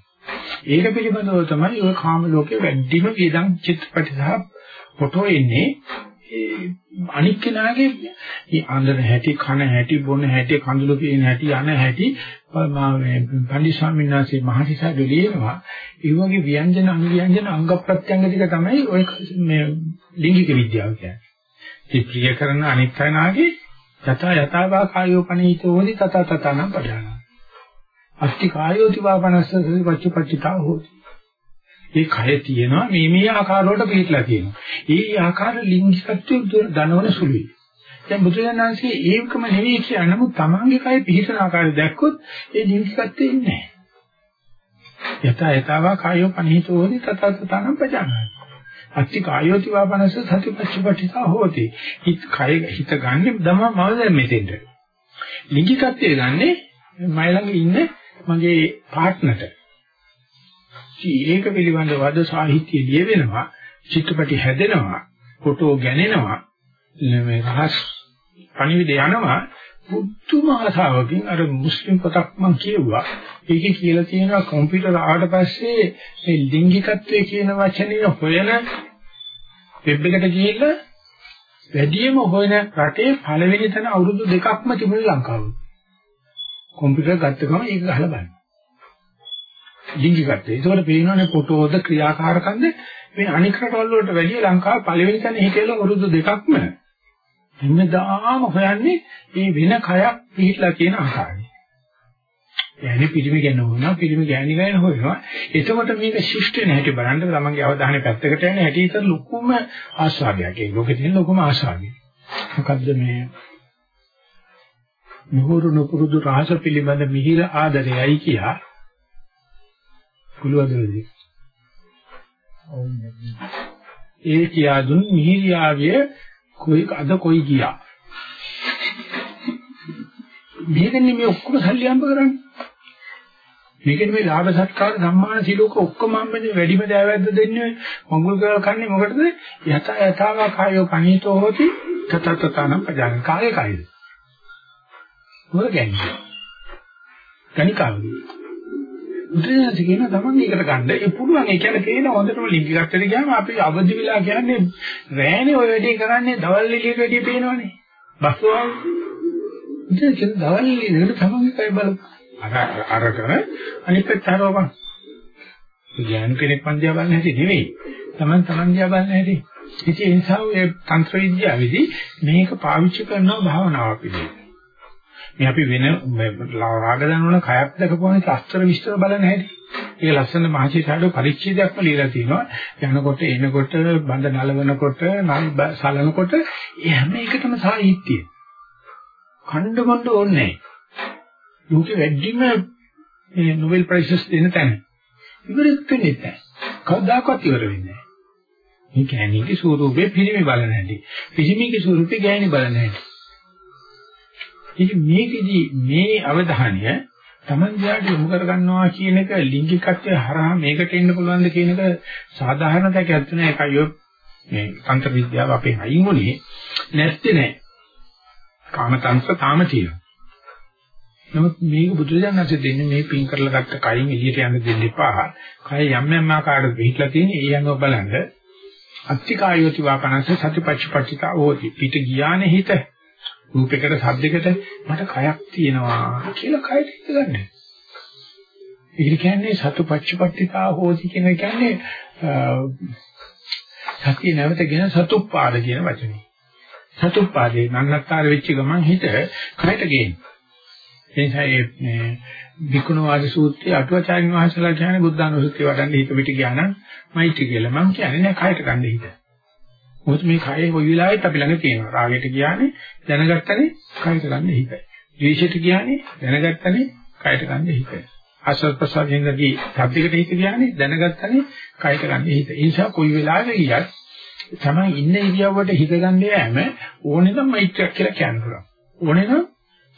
ඒක පිළිබඳව තමයි ඔය කාම ලෝකේ වැඩිම වියදම් චිත්‍රපට සහ ෆොටෝ එන්නේ අනික් කෙනාගේ මේ අඳන හැටි කන හැටි බොන හැටි කඳුළු පින හැටි යන හැටි මේ පන්දි ස්වාමීන් වහන්සේ මහසිසා දෙලියනවා ඒ වගේ ව්‍යංජන අනුව්‍යංජන අංග ප්‍රත්‍යංග ටික තමයි ඔය මේ ලිංගික විද්‍යාව කියන්නේ. ඒ ප්‍රිය කරන අනිත් කෙනාගේ යත යතවා කායෝ පනීතෝ හොදි තත තතනම් පඩාන. අස්ති කායෝති වාපනස්ස වච්චපච්චිතා හොති. ඒ කය තියෙනවා මේ මේ ආකාර වලට පිටලා තියෙනවා. ඒ ආකාර ලිංගිකත්වයේ දනවන සුළුයි. දැන් බුදුරජාණන්සේ ඒකම නෙවෙයි කියන්නේ නමුත් තමන්ගේ කය පිහිටන ආකාරය දැක්කොත් ඒ ලිංගිකත්වයේ ඉන්නේ නැහැ. යත යතවා කායෝ පනිහිතෝ හොදි තත තතනම් පජානයි. අත්ති කායෝති වාපනස සතිපච්චපටිතා හෝති. හිත කය හිත ගන්න දම මම දැන් මෙතෙන්ට. ලිංගිකත්වයේ ගන්නේ මයි ළඟ ඉන්න මගේ පාර්ට්නර්ට. ඒක පිළිබඳ වද සාහිත්‍ය ලියවෙනවා, චිත්‍රපටි හැදෙනවා, ෆොටෝ ගැනෙනවා, මේ රහස් පණිවිඩ යනවා බුද්ධම ආසාවකින් අර මුස්ලිම් පොතක් මම කියුවා. ඒකේ කියලා තියෙනවා කම්පියුටර් ආවට පස්සේ මේ ලිංගිකත්වයේ කියන වචනේ හොයන වෙබ් එකට ගිහිල්ලා වැඩිම හොයන රටේ පළවෙනි තැන අවුරුදු දෙකක්ම තිබුණේ ලංකාවේ. කම්පියුටර් ගත්ත ගමන් ඒක ගහලා බලන්න. ලිංගිකත්වය. ඒකවල පේනවනේ පොටෝද ක්‍රියාකාරකම්ද මේ අනික් රටවල් වලට වැඩිය ලංකාව පළවෙනි තැන හිටියලා වරුදු දෙකක්ම හැමදාම හොයන්නේ මේ වෙන කයක් පිහිටලා තියෙන ආකාරය. يعني පිරිමි ගැන හොයනවා, පිරිමි ගෑණි ගැන හොයනවා. එතකොට මේක shift වෙන හැටි බලන්න තමන්ගේ අවධානය පැත්තකට යන හැටි ඉතින් ලොකුම ආශාවයක්. ඒ ලෝකේ තියෙන ලොකුම ආශාවයි. මොකද්ද මේ නුහුරු නුපුරුදු රහස පිළිබඳ මිහිර ආදරයයි කියා කුළුවදලදී. ඒ කියා දුන් මිහිරියාගේ කොයි අද කොයි ගියා. මේකනේ මේ ඔක්කොම සල්ලි හම්බ කරන්නේ. මේකනේ මේ ලාභ සත්කාර සම්මාන සිලෝක ඔක්කොම හම්බෙන්නේ වැඩිම දෑවැද්ද දෙන්නේ මඟුල් කරලා කන්නේ මොකටද? යත යතාව කායෝ පනීතෝ හොති තතතතනම් පජාන කායේ කායද? මොකද කියන්නේ? කණිකාවද? බුදුරජාණන් කියන තමන් ඒකට ගන්න. ඒ පුළුවන් ඒ කියන්නේ තේන හොඳටම ලිංගිකත්වයට ගියාම අපි අවදි වෙලා කියන්නේ රෑනේ ඔය වැඩේ කරන්නේ දවල් එළියට වැඩිය පේනවනේ. බස්වාල් ඉතින් කියන දවල් එළියට තමන් එකයි බලන්න. අර අර කර අනිත් පැත්ත හරවපන්. ඥාන කෙනෙක් පන්දියා බලන්න හැටි නෙවෙයි. තමන් තමන් දිහා බලන්න හැටි. ඉතින් ඒ නිසා ඔය තන්ත්‍ර විද්‍යාවේදී මේක පාවිච්චි කරනවා භාවනාවක් විදිහට. මේ අපි වෙන රාග දනවන කයක් දැකපුවාම අස්තර විස්තර බලන්න හැටි. ඒක ලස්සන මහචිතාඩෝ පරිච්ඡේදයක්ම ලියලා තිනවා. යනකොට එනකොට බඳ නලවනකොට නල් සලනකොට ඒ හැම එකටම සාහිත්‍යය. ඛණ්ඩ බණ්ඩ ඕනේ නැහැ. ලෝකෙ වැඩිම මේ නොබෙල් ප්‍රයිසස් දෙන තැන. ඉවරෙත් වෙන්නේ නැහැ. කවදාකවත් ඉවර වෙන්නේ නැහැ. මේ ගෑණිගේ ස්වරූපේ පිළිමි බලන හැටි. පිළිමිගේ ස්වරූපේ ගෑණි බලන හැටි. ඉතින් මේකෙදි මේ අවධානය Taman දිහාට යොමු කර ගන්නවා කියන එක ලිංගිකත්වයේ හරහා මේකට එන්න පුළුවන්ද කියන එක සාධාරණ දෙයක් ඇත්ත නෑ ඒකයි මේ තන්ත්‍ර විද්‍යාව අපේ අයින් උනේ නැත්තේ නෑ කාමතන්ත්‍ර තාම තියෙනවා නමුත් මේක බුදුරජාණන්සේ දෙන්නේ මේ පින් කරලා ගත්ත කයින් එළියට යන්න දෙන්න එපා. කය යම් යම් ආකාරයට පිටලා තියෙන ඒ යනවා බලන්න. අත්තිකායෝති වාපනස සතිපච්චපට්ඨිතා හෝති. පිට ගියානේ හිත. රූපයකට සද්දයකට මට කයක් තියෙනවා කියලා කයට හිතගන්න. ඒක කියන්නේ සතුපච්චපට්ඨිතා හෝති කියන කියන්නේ සතිය නැවතගෙන සතුප්පාද කියන වචනේ. සතුප්පාදේ නන්නත්තර වෙච්ච ගමන් හිත කයට ගේන. ඒ නිසා මේ විකුණ වාද සූත්‍රයේ අටුවාචාර්ය වහන්සේලා කියන්නේ බුද්ධානුස්සතිය වඩන්න හිත පිට ගියා නම් මෛත්‍රී කියලා. මම කියන්නේ නෑ කයට ගන්න හිත. මොකද මේ කයේ කොයි වෙලාවෙත් අපි ළඟ තියෙනවා. රාගයට ගියානේ දැනගත්තනේ කයට ගන්න හිතයි. ද්වේෂයට ගියානේ දැනගත්තනේ කයට ගන්න හිතයි. ආශ්‍රත් ප්‍රසාදයෙන්දී සබ්දයකට හිත ගියානේ දැනගත්තනේ කයට ගන්න හිත. ඒ නිසා කොයි වෙලාවෙ ගියත් තමයි ඉන්න ඉරියව්වට හිත ගන්න යෑම ඕනේ නම් මෛත්‍රියක් කියලා කියන්න පුළුවන්. ඕනේ නම්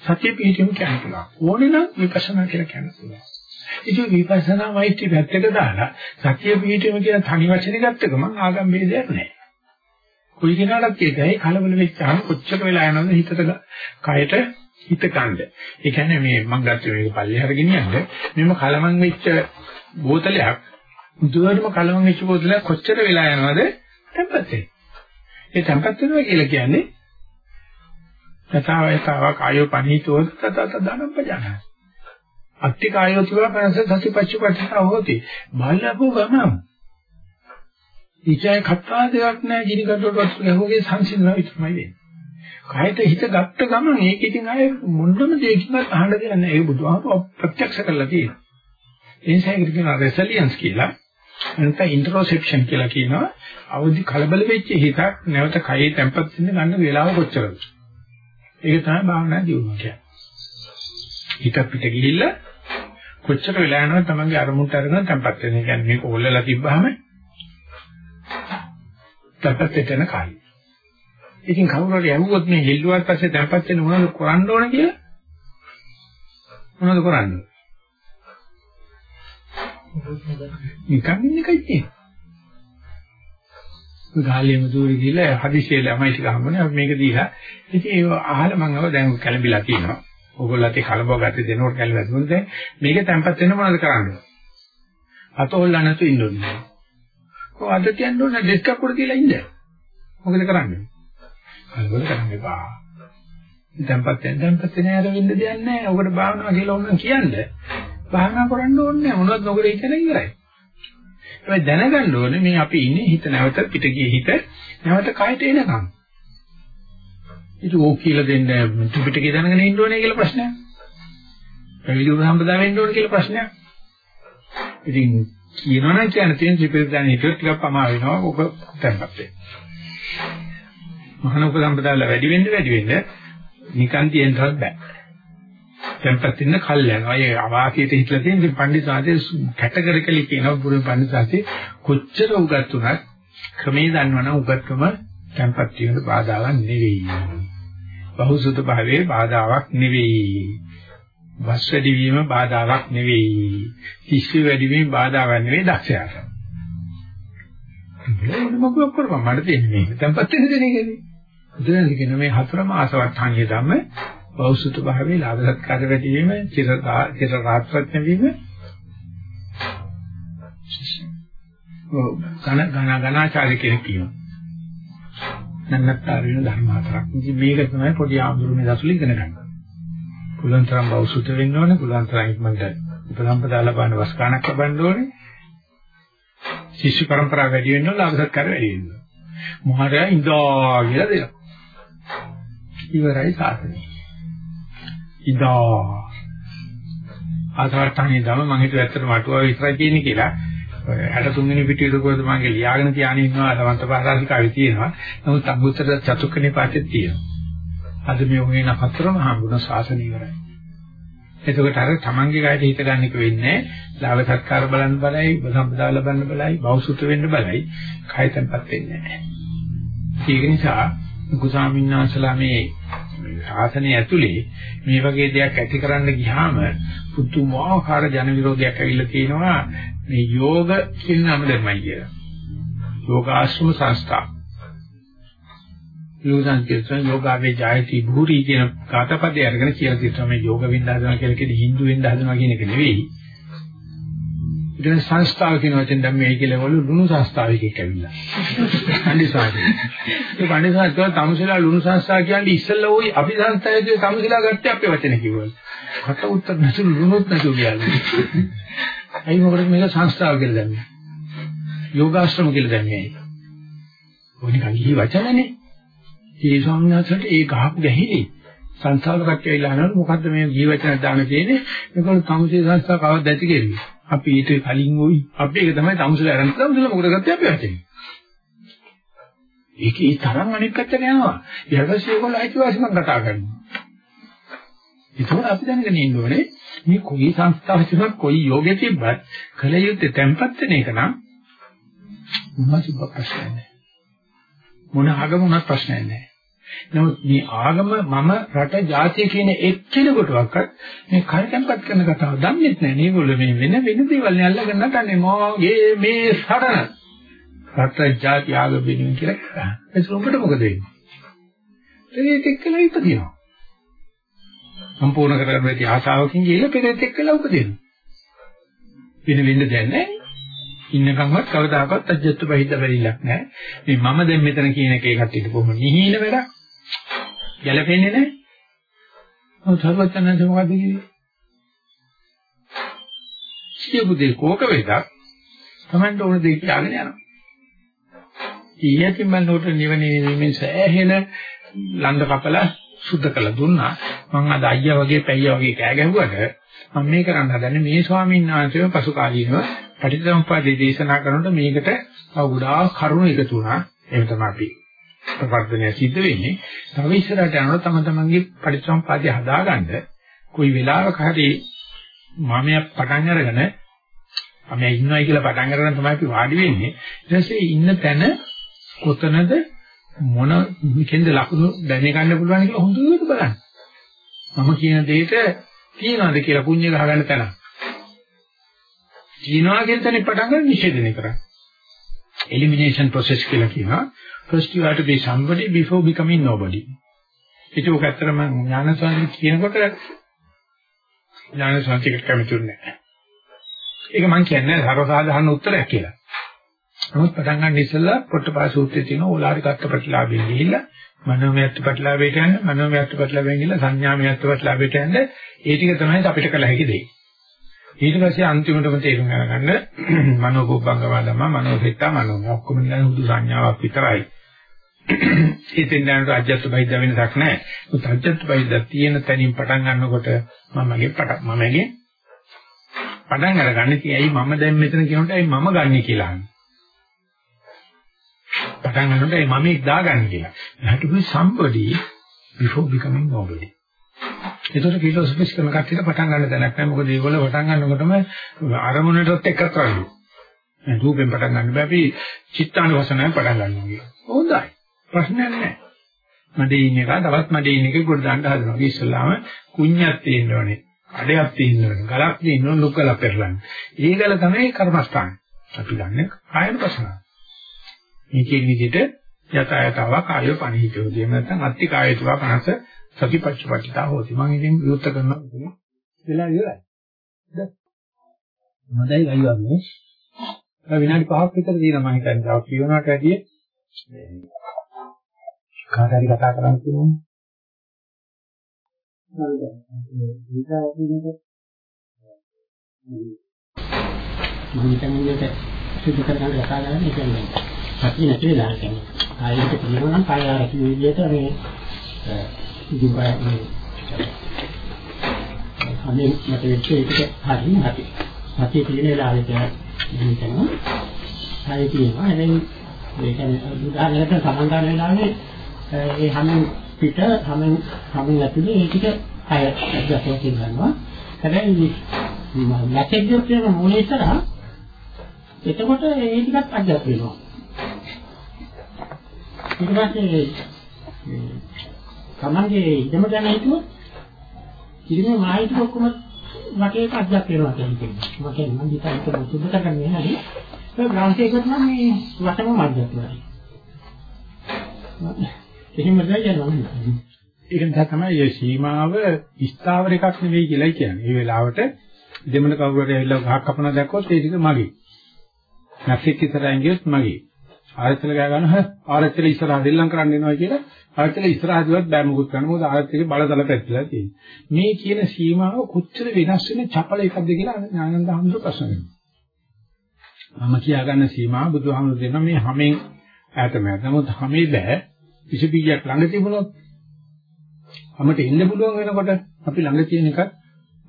සතිය පිහිටීම කියන්න පුළුවන්. ඕනේ නම් විපස්සනා කියලා කියන්න පුළුවන්. ඉතින් විපස්සනා මෛත්‍රී පැත්තට දාලා සතිය පිහිටීම කියන තනි වචනේ ගත්ත ගමන් ආගම් ભેදයක් නැහැ. කොයි කෙනාටත් ඒකයි කලබල වෙච්චාම කොච්චර වෙලා යනවද හිතට කයට හිත ගන්න. ඒ කියන්නේ මේ මම ගත්තේ මේක පල්ලෙහාට ගෙනියන්න මෙම කලමං වෙච්ච බෝතලයක් මුදුවරම කලමං වෙච්ච බෝතලයක් කොච්චර වෙලා යනවද tempat වෙන්නේ. ඒ tempat වෙනවා කියලා කියන්නේ තථාව යතාව කායෝ පනීතෝ තතත දනම් පජාන. අත්ති කායෝ තිවා පනස සතිපච්චපට්ඨා හෝති. බලපු ගමන් ඉචය කතා දෙයක් නැහැ ගිනි කටුවට ගැහුවගේ සංසිඳනවා විතරමයි වෙන්නේ. කයට හිත ගත්ත ගමන් ඒක ඉතින් ආයේ මොන්නම දෙයකින්වත් අහන්න දෙයක් නැහැ. ඒක බුදුහාමුදුරුවෝ ප්‍රත්‍යක්ෂ කරලා තියෙනවා. ඒ නිසා ඒකට කියනවා රෙසිලියන්ස් කියලා. නැත්නම් ඉන්ටරොසෙප්ෂන් කියලා කියනවා. අවදි කලබල වෙච්ච හිතක් නැවත කයේ තැම්පත් වෙන්න ගන්න වේලාව කොච්චරද? ඒක තමයි භාවනා දියුණුව කියන්නේ. හිත පිට ගිහිල්ලා කොච්චර වෙලා යනවද තමන්ගේ අරමුණට අරගෙන තැම්පත් වෙන. ඒ කියන්නේ මේක ඕල්ලලා තිබ්බහම තැපත් වෙන කයි. ඉතින් කවුරු හරි ඇහුවොත් මේ හෙල්ලුවාට පස්සේ තැපත් වෙන මොනවද කරන්න ඕන කියලා? මොනවද කරන්නේ? නිකන් ඉන්න එකයි තියෙන්නේ. ගාලියම දూరు ගිහලා හදිසියෙ ළමයි ටික හම්බුනේ මේක දීලා ඉතින් ඒක අහලා මම අව දැන් කැළඹිලා තියෙනවා. ඕගොල්ලන්ට කලබව ගත්තේ දෙනකොට කැළඹලා දුන්නද මේක තැම්පත් වෙන මොනවද කරන්නේ? අත හොල්ලා නැතු ඉන්න ඕනේ. ඔය අද කියන්න ඕනේ ඩෙස්ක් උඩ තියලා ඉන්න. මොකද කරන්නේ? කලබල කරන්න එපා. දැන්පත් වෙන දැන්පත් වෙන ඇර වෙන්න දෙයක් නැහැ. ඔකට භාවනාව කියලා ඕනනම් කියන්න. භාවනා කරන්න ඕනේ මොනවද නොකර ඉතන ඉවරයි. ඒ දැනගන්න ඕනේ මේ අපි ඉන්නේ හිත නැවත පිට ගියේ හිත නැවත කයට එනකම්. ඒක ඕක කියලා දෙන්න ත්‍රිපිටකය දැනගෙන ඉන්න ඕනේ කියලා ප්‍රශ්නයක්. පැවිදි උපසම්පදා වෙන්න ඕනේ කියලා ප්‍රශ්නයක්. ඉතින් කියනවනම් කියන්න තියෙන ත්‍රිපිටක දැන හිතුව ටිකක් පමා වෙනවා ඔබ තැම්පත් වෙන්න. මහාන උපසම්පදාවල වැඩි වෙන්න වැඩි වෙන්න නිකන් තියෙන්නවත් බෑ. tempat ඉන්න කල් යනවා. ඒ අවාසියට හිටලා තියෙන ඉතින් පණ්ඩිත සාතේ කැටගරිකලි කියනවා බුරු පණ්ඩිත සාතේ කොච්චර උගත් උනත් ක්‍රමේ දන්නවනම් උගත්කම tempat තියෙන බාධාවක් නෙවෙයි. බහුසුත භාවයේ බාධාවක් නෙවෙයි. වස් වැඩි වීම බාධාවක් නෙවෙයි. ශිෂ්‍ය වැඩි වීම බාධාවක් නෙවෙයි දක්ෂයාට. මොකක් කරපම් මට දෙන්නේ මේක. tempat වෙන දෙන්නේ. බුදුරජාණන් කියන මේ හතරම ආසවට්ටාංගයේ ධම්ම බෞසුත භාවයේ ලාභ සත්කාර වැඩි වීම, චිර චිර රාත්‍රඥ වීම. ගණ ගණ ගණාචාර්ය කෙනෙක් කියනවා. නන්නත්තර වෙන ධර්ම හතරක්. ඉතින් මේක තමයි පොඩි ආඳුරු මේ දසුල ඉගෙන ගන්න. පුළුවන් තරම් බෞසුත වෙන්න ඕනේ, පුළුවන් තරම් ඉක්මනට උපසම්පදා ලබන්න වස්කාණක් ලබන්න ඕනේ. ශිෂ්‍ය පරම්පරාව වැඩි වෙන්න ඕනේ, ලාභ සත්කාර වැඩි වෙන්න ඕනේ. මොහරයා ඉඳා කියලා දෙනවා. ඉවරයි සාසනය. ඉදා ආසවට්ටානේ දම මම හිතුවා ඇත්තටම අටුවා විතරයි කියන්නේ කියලා 63 වෙනි පිටියේ කොහොමද මගේ ලියාගෙන තියාගෙන ඉන්නවා අලවන්ත පාරාසිකාවේ තියෙනවා නමුත් අඟුත්තර චතුක්කනේ පාතේ තියෙනවා අද මේ වගේ නපතරම හම්බුන ශාසන ඉවරයි. එතකොට අර තමන්ගේ ගායට හිත ගන්න එක වෙන්නේ ලාභ සත්කාර බලන්න බලයි සම්පදා ලබන්න බලයි බෞසුත වෙන්න බලයි. කය තැම්පත් වෙන්නේ නැහැ. ඒක නිසා කුසාමින් වහන්සලා මේ ශාසනය ඇතුලේ මේ වගේ දෙයක් ඇති කරන්න ගියාම පුදුමාකාර ජන විරෝධයක් ඇවිල්ලා තියෙනවා. මේ යෝග කියන නම දෙන්නයි කියලා. යෝගාශ්‍රම සංස්ථා. යෝගයන් කියන යෝගාවේ ජායති භූරි කියන කාටපදේ අරගෙන කියලා තියෙනවා මේ යෝග වින්ද හදනවා කියලා කියන්නේ හින්දු වින්ද හදනවා කියන එක නෙවෙයි. ඊට සංස්ථාව කියන වචෙන් දැන් මේ කියලා වල ලුණු සංස්ථාවකෙක් ඇවිල්ලා. පණ්ඩිසාරි. ඒ පණ්ඩිසාරි කියව තමුසලා ලුණු සංස්ථාව කියන්නේ ඉස්සෙල්ලා ওই අපි සංස්ථාවේදී තමුසලා ගත්තේ අපේ වචනේ කිව්වල. කට උත්තර නැතු ලුණුත් නැතු කියන්නේ. ඇයි මොකටද මේක සංස්ථාව කියලා දැම්මේ? යෝගාශ්‍රම කියලා දැම්මේ. ඔය නිකන් ගිහි වචනනේ. ඒ ස්වාමීන් වහන්සේට ඒ ගහපු ගැහිලි සංස්ථාවල කට්ටිය ඉල්ලනවා මොකද්ද මේ ජීව වචන දාන තියෙන්නේ මේකවල තමුසේ සංස්ථාව කවද්ද ඇති කෙරුවේ? අපි ඊට කලින් ওই අපි ඒක තමයි තමුසල අරන් තමුසල මොකද ගත්තේ අපි වචනේ. ඒකේ තරම් අනෙක් පැත්තට යනවා. ඊට පස්සේ ඒගොල්ලෝ අයිතිවාසිකම් කතා කරනවා. ඒකෝර අපි දැනගෙන ඉන්න ඕනේ මේ කොයි සංස්ථාවක් තිබ්බත් කොයි යෝගෙ තිබ්බත් කල යුත්තේ tempat වෙන එක නම් මොනවද ප්‍රශ්නයක් නැහැ මොන ආගම උනත් ප්‍රශ්නයක් නැහැ නමුත් මේ ආගම මම රට ජාතිය කියන එක්කෙනෙකුටවත් මේ කය tempat කරන කතාව දන්නේ නැහැ. මේගොල්ලෝ මේ වෙන වෙන දේවල් නේ අල්ලගෙන නටන්නේ. මොගේ මේ සරණ රට ජාතිය ආගම වෙනුවෙන් කියලා කරා. ඒක උඹට මොකද වෙන්නේ? ඒක එක්කලා ඉපදිනවා. සම්පූර්ණ කරගන්න බැරි ආශාවකින් ගිහලා පෙරෙත් එක්කලා උපදිනවා. වෙන වෙන්න දැන් නැහැ. ඉන්නකම්වත් කවදාකවත් අජත්තු බහිද්ද බැරිලක් නැහැ. මේ මම දැන් මෙතන කියන එකේ කට්ටියට කොහොම නිහින වැඩක්. ගැලපෙන්නේ නැහැ. ඔව් සර්වඥාන්සේ මොකද කිව්වේ? සියපු දේ කෝක වේදක් Tamanට ඕන දේ කියලාගෙන යනවා. ඊයකින් මනෝට නිවනේ නිවීමෙන් සෑහෙන ලන්ද කපලා සුද්ධ කළා දුන්නා. මම අද අයියා වගේ පැయ్యා වගේ කෑ ගැහුවට මම මේ කරන්න හදන්නේ මේ ස්වාමීන් වහන්සේම පසු කාලීනව පටිච්චසමුප්පාදේ දේශනා කරනකොට මේකට තව ගොඩාක් කරුණු එකතු වුණා. එහෙම තමයි අපි ප්‍රවර්ධනය සිද්ධ වෙන්නේ. තව ඉස්සරහට යනකොට තම තමන්ගේ පරිසම්පාදය හදාගන්න කොයි වෙලාවක හරි මමයා පටන් අරගෙන මම ඉන්නවයි කියලා පටන් අරගෙන තමයි අපි වාඩි වෙන්නේ. ඊට පස්සේ ඉන්න තැන කොතනද මොන කෙන්ද ලකුණු දැන ගන්න පුළුවන් කියලා හොඳට බලන්න. මම කියන දෙයට තියනවාද කියලා පුණ්‍ය ගහගන්න තැන. තියනවා කියන තැනින් පටන් ගන්න නිෂේධනය කරා. Elimination process කියලා කියනවා. first you have to be somebody before becoming nobody. ඒක ඔක ඇත්තටම ඥානසංශ කියනකොට ඥානසංශයකට කැමතිුන්නේ නැහැ. ඒක මම කියන්නේ සර්වසාධාරණ උත්තරයක් කියලා. නමුත් පටන් ගන්න ඉස්සෙල්ලා පොට්ටපා සූත්‍රයේ තියෙන ඕලාරිකත්ව ප්‍රතිලාභයෙන් ගිහිල්ලා මනෝමයත්ව ප්‍රතිලාභයට යන මනෝමයත්ව ප්‍රතිලාභයෙන් ගිහිල්ලා සංඥාමයත්ව ප්‍රතිලාභයට යන ඒ ටික තමයි අපිට කළ හැකි දෙය. ඊට පස්සේ අන්තිමටම තේරුම් ගන්න මනෝපොබ්බංගම ධම මනෝසෙට්ටා මනෝමය ඔක්කොම නිකන් හුදු සංඥාවක් විතරයි. <clears throat> ඉතින් දැනට අජත්ත බයිද්ද වෙනසක් නැහැ. උත් අජත්ත බයිද්ද තියෙන තැනින් පටන් ගන්නකොට මමගේ පටන් මමගේ පටන් අරගන්නේ ඇයි මම දැන් මෙතන කියනකොට ඇයි මම ගන්නෙ කියලා අහන්නේ. පටන් ගන්නකොට ඇයි මම එක් දාගන්නේ කියලා. you have to be somebody before becoming nobody. ඒතකොට ෆිලොසොෆිස් කරන කට්ටියට පටන් ගන්න දැනක් නැහැ. මොකද ඒගොල්ලෝ පටන් ගන්නකොටම අරමුණටත් එකක් කරන්නේ. මේ රූපෙන් පටන් ගන්න බෑ අපි චිත්තානුවසනාවෙන් පටන් ගන්නවා කියලා. හොඳයි. ප්‍රශ්නයක් නැහැ. මඩේ ඉන්න එක තවත් මඩේ ඉන්න එක ගොඩ දාන්න හදනවා. අපි ඉස්සල්ලාම කුණ්‍යක් තියෙනවනේ. අඩයක් තියෙනවනේ. ගලක් තියෙනවනේ ලොක්කල පෙරලන්නේ. ඒ ගල තමයි කර්මස්ථාන. අපි ගන්න ආයන ප්‍රශ්න. මේකේ විදිහට යත යතව කාය පණිහිතෝ කියන නැත්නම් අත්ති කාය තුවා පනස සතිපච්චපටිතා හොති. මම ඉතින් විවෘත කරනවා. වෙලා ඉවරයි. හොඳයි අයියන්නේ. විනාඩි 5ක් විතර තියෙනවා මම හිතන්නේ. තව කියවනකට වැඩිය කාට හරි කතා කරන්න තියෙනවා. මම හිතන්නේ සිදු කරගන්න කතා කරන්නේ කියන්නේ සතිය නැති වෙලා කියන්නේ කායික පිළිවෙල නම් කාය ආරක්ෂක විදියට මේ ඉදිබය මේ අනේ මට වෙච්ච එකට හරිය නැති සතිය පිළිවෙල වෙලාවට ඉතින් කරනවා කාය කියනවා එතෙන් ඒ කියන්නේ උදාහරණයකට සමන් ගන්න වෙලාවේ ඒ හැමෙන් පිට හැමෙන් හැමෙන් ඇතුලේ ඒ ටික කය ඇතුලේ කියනවා. හැබැයි මැසේජ් එක කියන මූලය ඉස්සරහා එතකොට ඒ ටිකත් අඩක් වෙනවා. ඊට පස්සේ තමන්ගේ ඉඩම ගැන හිතුවොත් ඉතින් මායිට ඔක්කොම වටේට අඩක් වෙනවා කියන්නේ මම කියන්නේ මම හිතා ඒක සුද්ධ කරගන්නේ නැහැ ඒ ග්‍රාන්තයකට නම් මේ වටම මැදක් වෙනවා එහෙම දැයනවා ඒක නිසා තමයි මේ සීමාව ස්ථාවර එකක් නෙවෙයි කියලා කියන්නේ. මේ වෙලාවට දෙමළ කවුරුහරි ඇවිල්ලා ගහක් කපනවා දැක්කොත් ඒ ටික මගේ. නැක්සෙක් ඉස්සරහින් ගියොත් මගේ. ආයතන ගා ගන්න හ ආයතන ඉස්සරහ දෙල්ලම් කරන්න එනවා කියලා ආයතන ඉස්සරහදිවත් බෑ මුකුත් කරන්න. මොකද ආයතනයේ බලතල පැත්තලා තියෙන්නේ. මේ කියන සීමාව කොච්චර වෙනස් වෙන චපල එකක්ද කියලා ඥානන්ද හඳු ප්‍රශ්න වෙනවා. මම කියාගන්න සීමාව බුදුහාමුදුරු දෙනවා මේ හැමෙන් ඈතම. නමුත් හැමේ බෑ. විස බීජයක් ළඟ තිබුණොත් අපිට එන්න පුළුවන් වෙනකොට අපි ළඟ තියෙන එකත්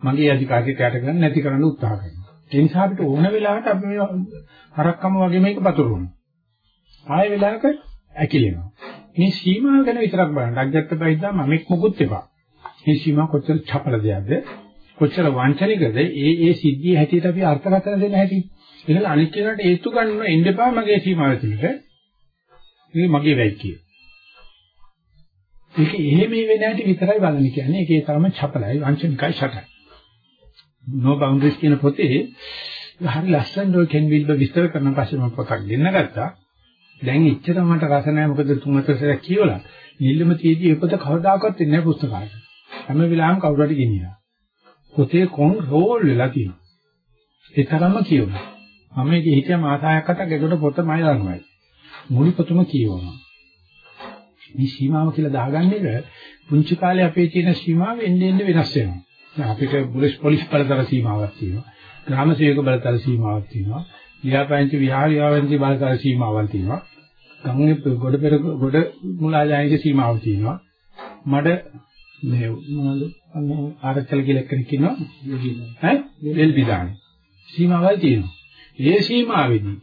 මගේ අධිකාරියට යට කරන්න නැති කරන්න උත්සාහ කරනවා. ඒ නිසා අපිට ඕන වෙලාවට අපි මේ හරක්කම වගේ මේක පතුරවනවා. ආයෙ වෙලාවක ඇකිලෙනවා. මේ සීමාව ගැන විතරක් බලන්න. අජත්ත බයිද්දා මමෙක් මොකුත් එපා. මේ සීමාව කොච්චර චපල දෙයක්ද? කොච්චර වංචනිකද? ඒ ඒ සිද්ධිය හැටියට අපි අර්ථකථන දෙන්න හැටි. ඒකල අනිත් කෙනාට ඒත්තු ගන්න එන්න එපා මගේ සීමාව තුළට. මේ මගේ වැයි කිය. ඒක එහෙම වෙන හැටි විතරයි බලන්න කියන්නේ. ඒකේ තරම චපලයි වංචනිකයි ෂටයි. no boundaries කියන පොතේ හරි ලස්සන ඔය කෙන් විල්බර් විස්තර කරන පස්සේ මම පොතක් ගෙන්න ගත්තා. දැන් ඉච්චර මට රස නැහැ මොකද තුන් හතර සැරයක් කියවලා. නිල්ලම තියදී ඒ පොත කවදාකවත් ඉන්නේ නැහැ පුස්තකාලේ. හැම වෙලාවෙම කවුරු හරි ගෙනියනවා. පොතේ කොන් රෝල් වෙලා තියෙනවා. ඒ තරම්ම කියවනවා. මම මේක හිතිය මාසයක් අතක් ඒකට පොත මම දන්නවා. මුළු පොතම කියවනවා. මේ සීමාව කියලා දාගන්න එක පුංචි කාලේ අපේ තියෙන සීමාව එන්නේ එන්නේ වෙනස් වෙනවා. දැන් අපිට පොලිස් පොලිස් බලතල සීමාවක් තියෙනවා. ග්‍රාම සේවක බලතල සීමාවක් තියෙනවා. ලියාපදිංචි විහාරියාවන්ති බලතල සීමාවක් තියෙනවා. ගම්ගේ ගොඩ පෙර ගොඩ මුලාජායක සීමාවක් තියෙනවා. මඩ මේ මොනවද ආරච්චල කියලා කෙනෙක් ඉන්නවා. ඈ වෙල් පිටානේ. සීමාවල් තියෙනවා. ඒ සීමාවෙදී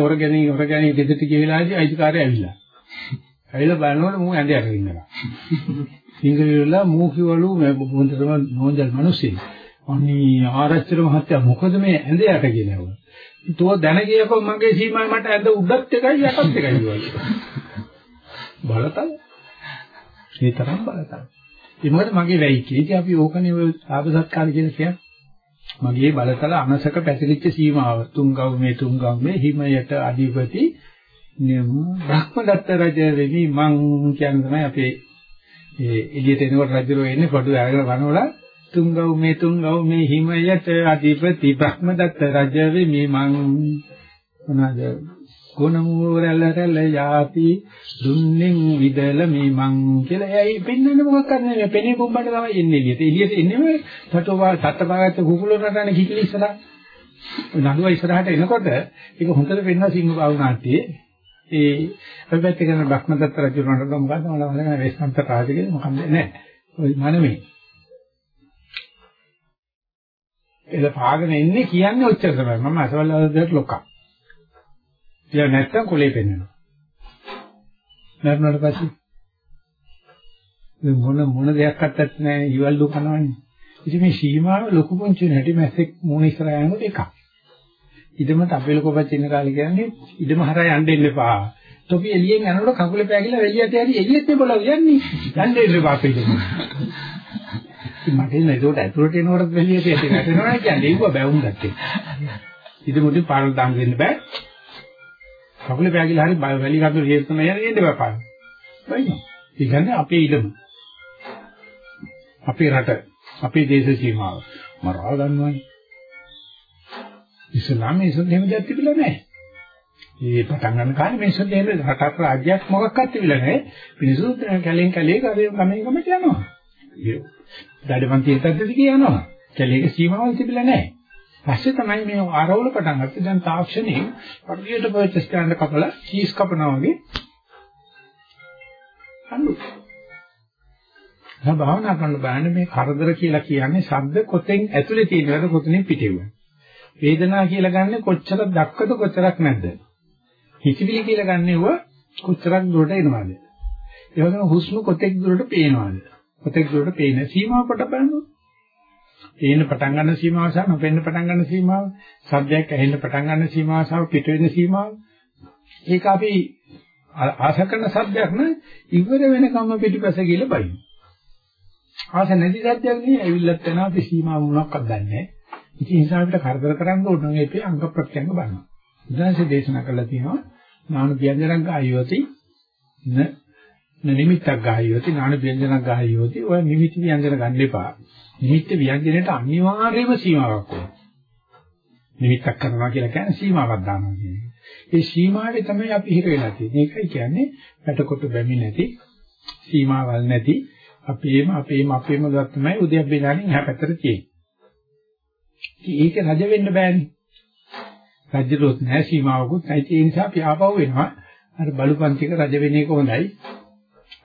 හොරගැනි හොරගැනි ගෙදරට ගිය වෙලාවේදී අයිතිකාරය ඇවිල්ලා. ඇවිල්ලා බලනකොට මූ ඇඳ යට ඉන්නවා. සිංගලිවලා මූ කිවලු මේ බොන්දරම නෝන්ජල් මිනිස්සෙක්. අනී ආරච්චිල මහත්තයා මොකද මේ ඇඳ යට කියනව. තෝ දැන ගියකො මගේ සීමාව මට ඇඳ උඩත් එකයි යටත් එකයි කිව්වා. බලතල. ඒ තරම් බලතල. ඒ මොකද මගේ වෙයි කිය. ඉතින් අපි ඕකනේ ඔය ආප සත්කාර කියන කියන්නේ. මගේ බලතල අනසක පැතිරිච්ච සීමාව තුංගව මේ තුංගව මේ හිමයට අධිපති බ්‍රහ්මදත්ත රජ වෙමි මං කියන තමයි අපේ ඒ එළියට එනකොට රජුරෝ එන්නේ පොඩු අරගෙන වනවලා තුංගව මේ තුංගව මේ හිමයට අධිපති බ්‍රහ්මදත්ත රජ වෙමි මං. මොනවාද? ගුණමූරල රැළ යාති දුන්නෙන් විදල මේ මං කියලා. එයි පෙන්වන්නේ මොකක් කරන්නේ මේ පෙනේ බොම්බට තමයි එන්නේ එළියට එළියට එන්නේම තටෝවා තටපාගත්ත කුකුල රටන කිකිලි ඉස්සරහ. නළුවා ඉස්සරහට එනකොට ඒක හොඳට පෙන්වන සිංහ බාවුනාට්ටියේ ඒ අපි පැත්තේ කරන බ්‍රහ්මදත්ත රජුණන්ට මොකද්ද? මම හොයගෙන වේස්මන්ත රාජගේ මොකක්ද? නෑ. ඔය මනමේ. එළ පාගෙන ඉන්නේ කියන්නේ ඔච්චර තමයි මම අසවල් වලට ලොක්කා කියලා නැත්තම් කොලේ පෙන්වනවා. මරණයට පස්සේ මොන මොන දෙයක් අත්තත් නැහැ ඉවල්ලු කනවනේ. ඉතින් මේ සීමාව ලොකු පුංචි නැටි මැස්සෙක් මූණ ඉස්සරහා යනකොට එකක්. ඉදමට අපේ ලොකපත් ඉන්න කාලේ කියන්නේ ඉදම හරහා යන්න දෙන්න එපා. තොපි එළියෙන් යනකොට කකුල පෑගිලා එළියට යරි එළියෙත් නෙබල යන්නේ. යන්න දෙන්න එපා අපේ ඉදම. මට එන්නේ ඒකට ඇතුළට එනකොට එළියට යටි වැටෙනවා කියන්නේ ඒක බැවුම් ගත්තේ. ඉදමුටි පාරල් දාන්න දෙන්න බෑ. කකුල පෑගිලා හරි වැලි කකුල හේතු තමයි යන්නේ බෑ. බයිනෝ. ඒ කියන්නේ අපේ ඉදම. අපේ රට, අපේ දේශ සීමාව මරා ගන්නවානේ. ඉස්ලාමයේ ඉස්සෙල්ලා එහෙම දෙයක් තිබිලා නැහැ. මේ පටන් ගන්න කාලේ මිනිස්සු දෙන්න රටක් රාජ්‍යයක් මොකක්වත් තිබිලා නැහැ. මිනිස්සු කැලෙන් කැලේ ගමෙන් ගමට යනවා. දඩමන් තීර්ථද්ද දිගේ යනවා. කැලේක සීමාවල් තිබිලා නැහැ. පස්සේ තමයි මේ ආරවුල පටන් ගත්තේ. දැන් තාක්ෂණයේ පරියට පර්චස් කරන්න කපලා කීස් කපනවා වගේ අන්නු. දැන් භාවනා කරන්න බෑනේ මේ කරදර කියලා කියන්නේ ශබ්ද කොතෙන් ඇතුලේ තියෙනවද කොතනින් පිටේවද? වේදනාව කියලා ගන්නෙ කොච්චරක් දක්වද කොච්චරක් නැද්ද? හිතවිලි කියලා ගන්නෙව කොච්චරක් දුරට එනවද? ඒ වගේම හුස්ම කොතෙක් දුරට පේනවද? කොතෙක් දුරට පේන සීමාව කොට බලන්න. පේන්න පටන් ගන්න සීමාව සහ නොපෙන්න පටන් ගන්න සීමාව, ශබ්දයක් ඇහෙන්න පටන් ගන්න සීමාව සහ පිට වෙන සීමාව. ඒක අපි ආශ කරන සද්දයක් නේ ඉවර වෙනකම්ම පිටිපස්ස ගිහලා බයින. ආශ නැති සද්දයක් නේ ඇවිල්ලත් යනවා අපි සීමාව මොනක්වත් දන්නේ නැහැ. ඉතින් ඒ නිසා අපිට කරදර කරන්න ඕන නම් ඒකේ අංග ප්‍රත්‍යංග බලනවා. උදාහරණ දේශනා කරලා තියෙනවා නාන ව්‍යංජනක් ගායෝති න නිමිත්තක් ගායෝති නාන ව්‍යංජනක් ගායෝති ඔය නිමිති ව්‍යංජන ගන්න එපා. නිමිත්ත ව්‍යංජනයට අනිවාර්යයෙන්ම සීමාවක් ඕන. නිමිත්තක් කරනවා කියලා කියන්නේ සීමාවක් දානවා කියන්නේ. ඒ සීමාවේ තමයි අපි හිර වෙලා තියෙන්නේ. ඒකයි කියන්නේ පැටකොට බැමි නැති සීමාවල් නැති අපේම අපේම අපේම ගත් තමයි උද්‍යප්පේදානින් එහා පැත්තට තියෙන්නේ. ඒක රජ වෙන්න බෑනේ. රජුරුත් නැහැ සීමාවකුත් නැහැ. ඒ නිසා අපි ආපහු වෙනවා. අර බලුපන්තික රජ වෙන එක හොඳයි.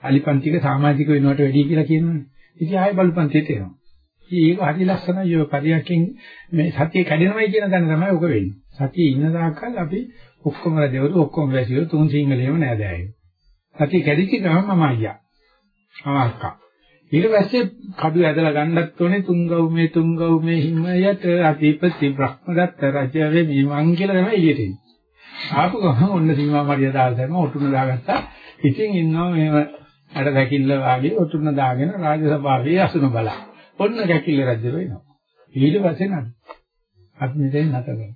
අලිපන්තික සමාජික වෙනවට වැඩිය කියලා කියනවනේ. ඉතින් ආයෙ බලුපන්තියට එනවා. ඒක හරි ලස්සනයි ඔය පරියන්කෙන් මේ සතිය කැඩෙනවයි කියන දන්න තමයි ඔක වෙන්නේ. සතියේ ඉන්න තාක්කල් අපි ඔක්කොම රජවරු ඔක්කොම වැසියෝ තුන් සිංහලෙම නෑදෑයෝ. සතිය කැඩිච්ච ගමන් මම අයියා. අක්කා. ඊට පස්සේ කඩු ඇදලා ගන්නත් ඕනේ තුංගව්මේ තුංගව්මේ හිමයට අධිපති බ්‍රහ්මදත්ත රජ වෙමි මං කියලා තමයි එළියට එන්නේ. ආපු ගමන් ඔන්න සීමා මාරිය දාලා තමයි ඔටුන දාගත්තා. ඉතින් ඉන්නවා මේව අර දැකිල්ල වාගේ ඔටුන දාගෙන රාජසභාවේ අසුන බලා. ඔන්න කැකිල්ල රජු වෙනවා. ඊට පස්සේ නම් අපි මෙතෙන් නැත කරනවා.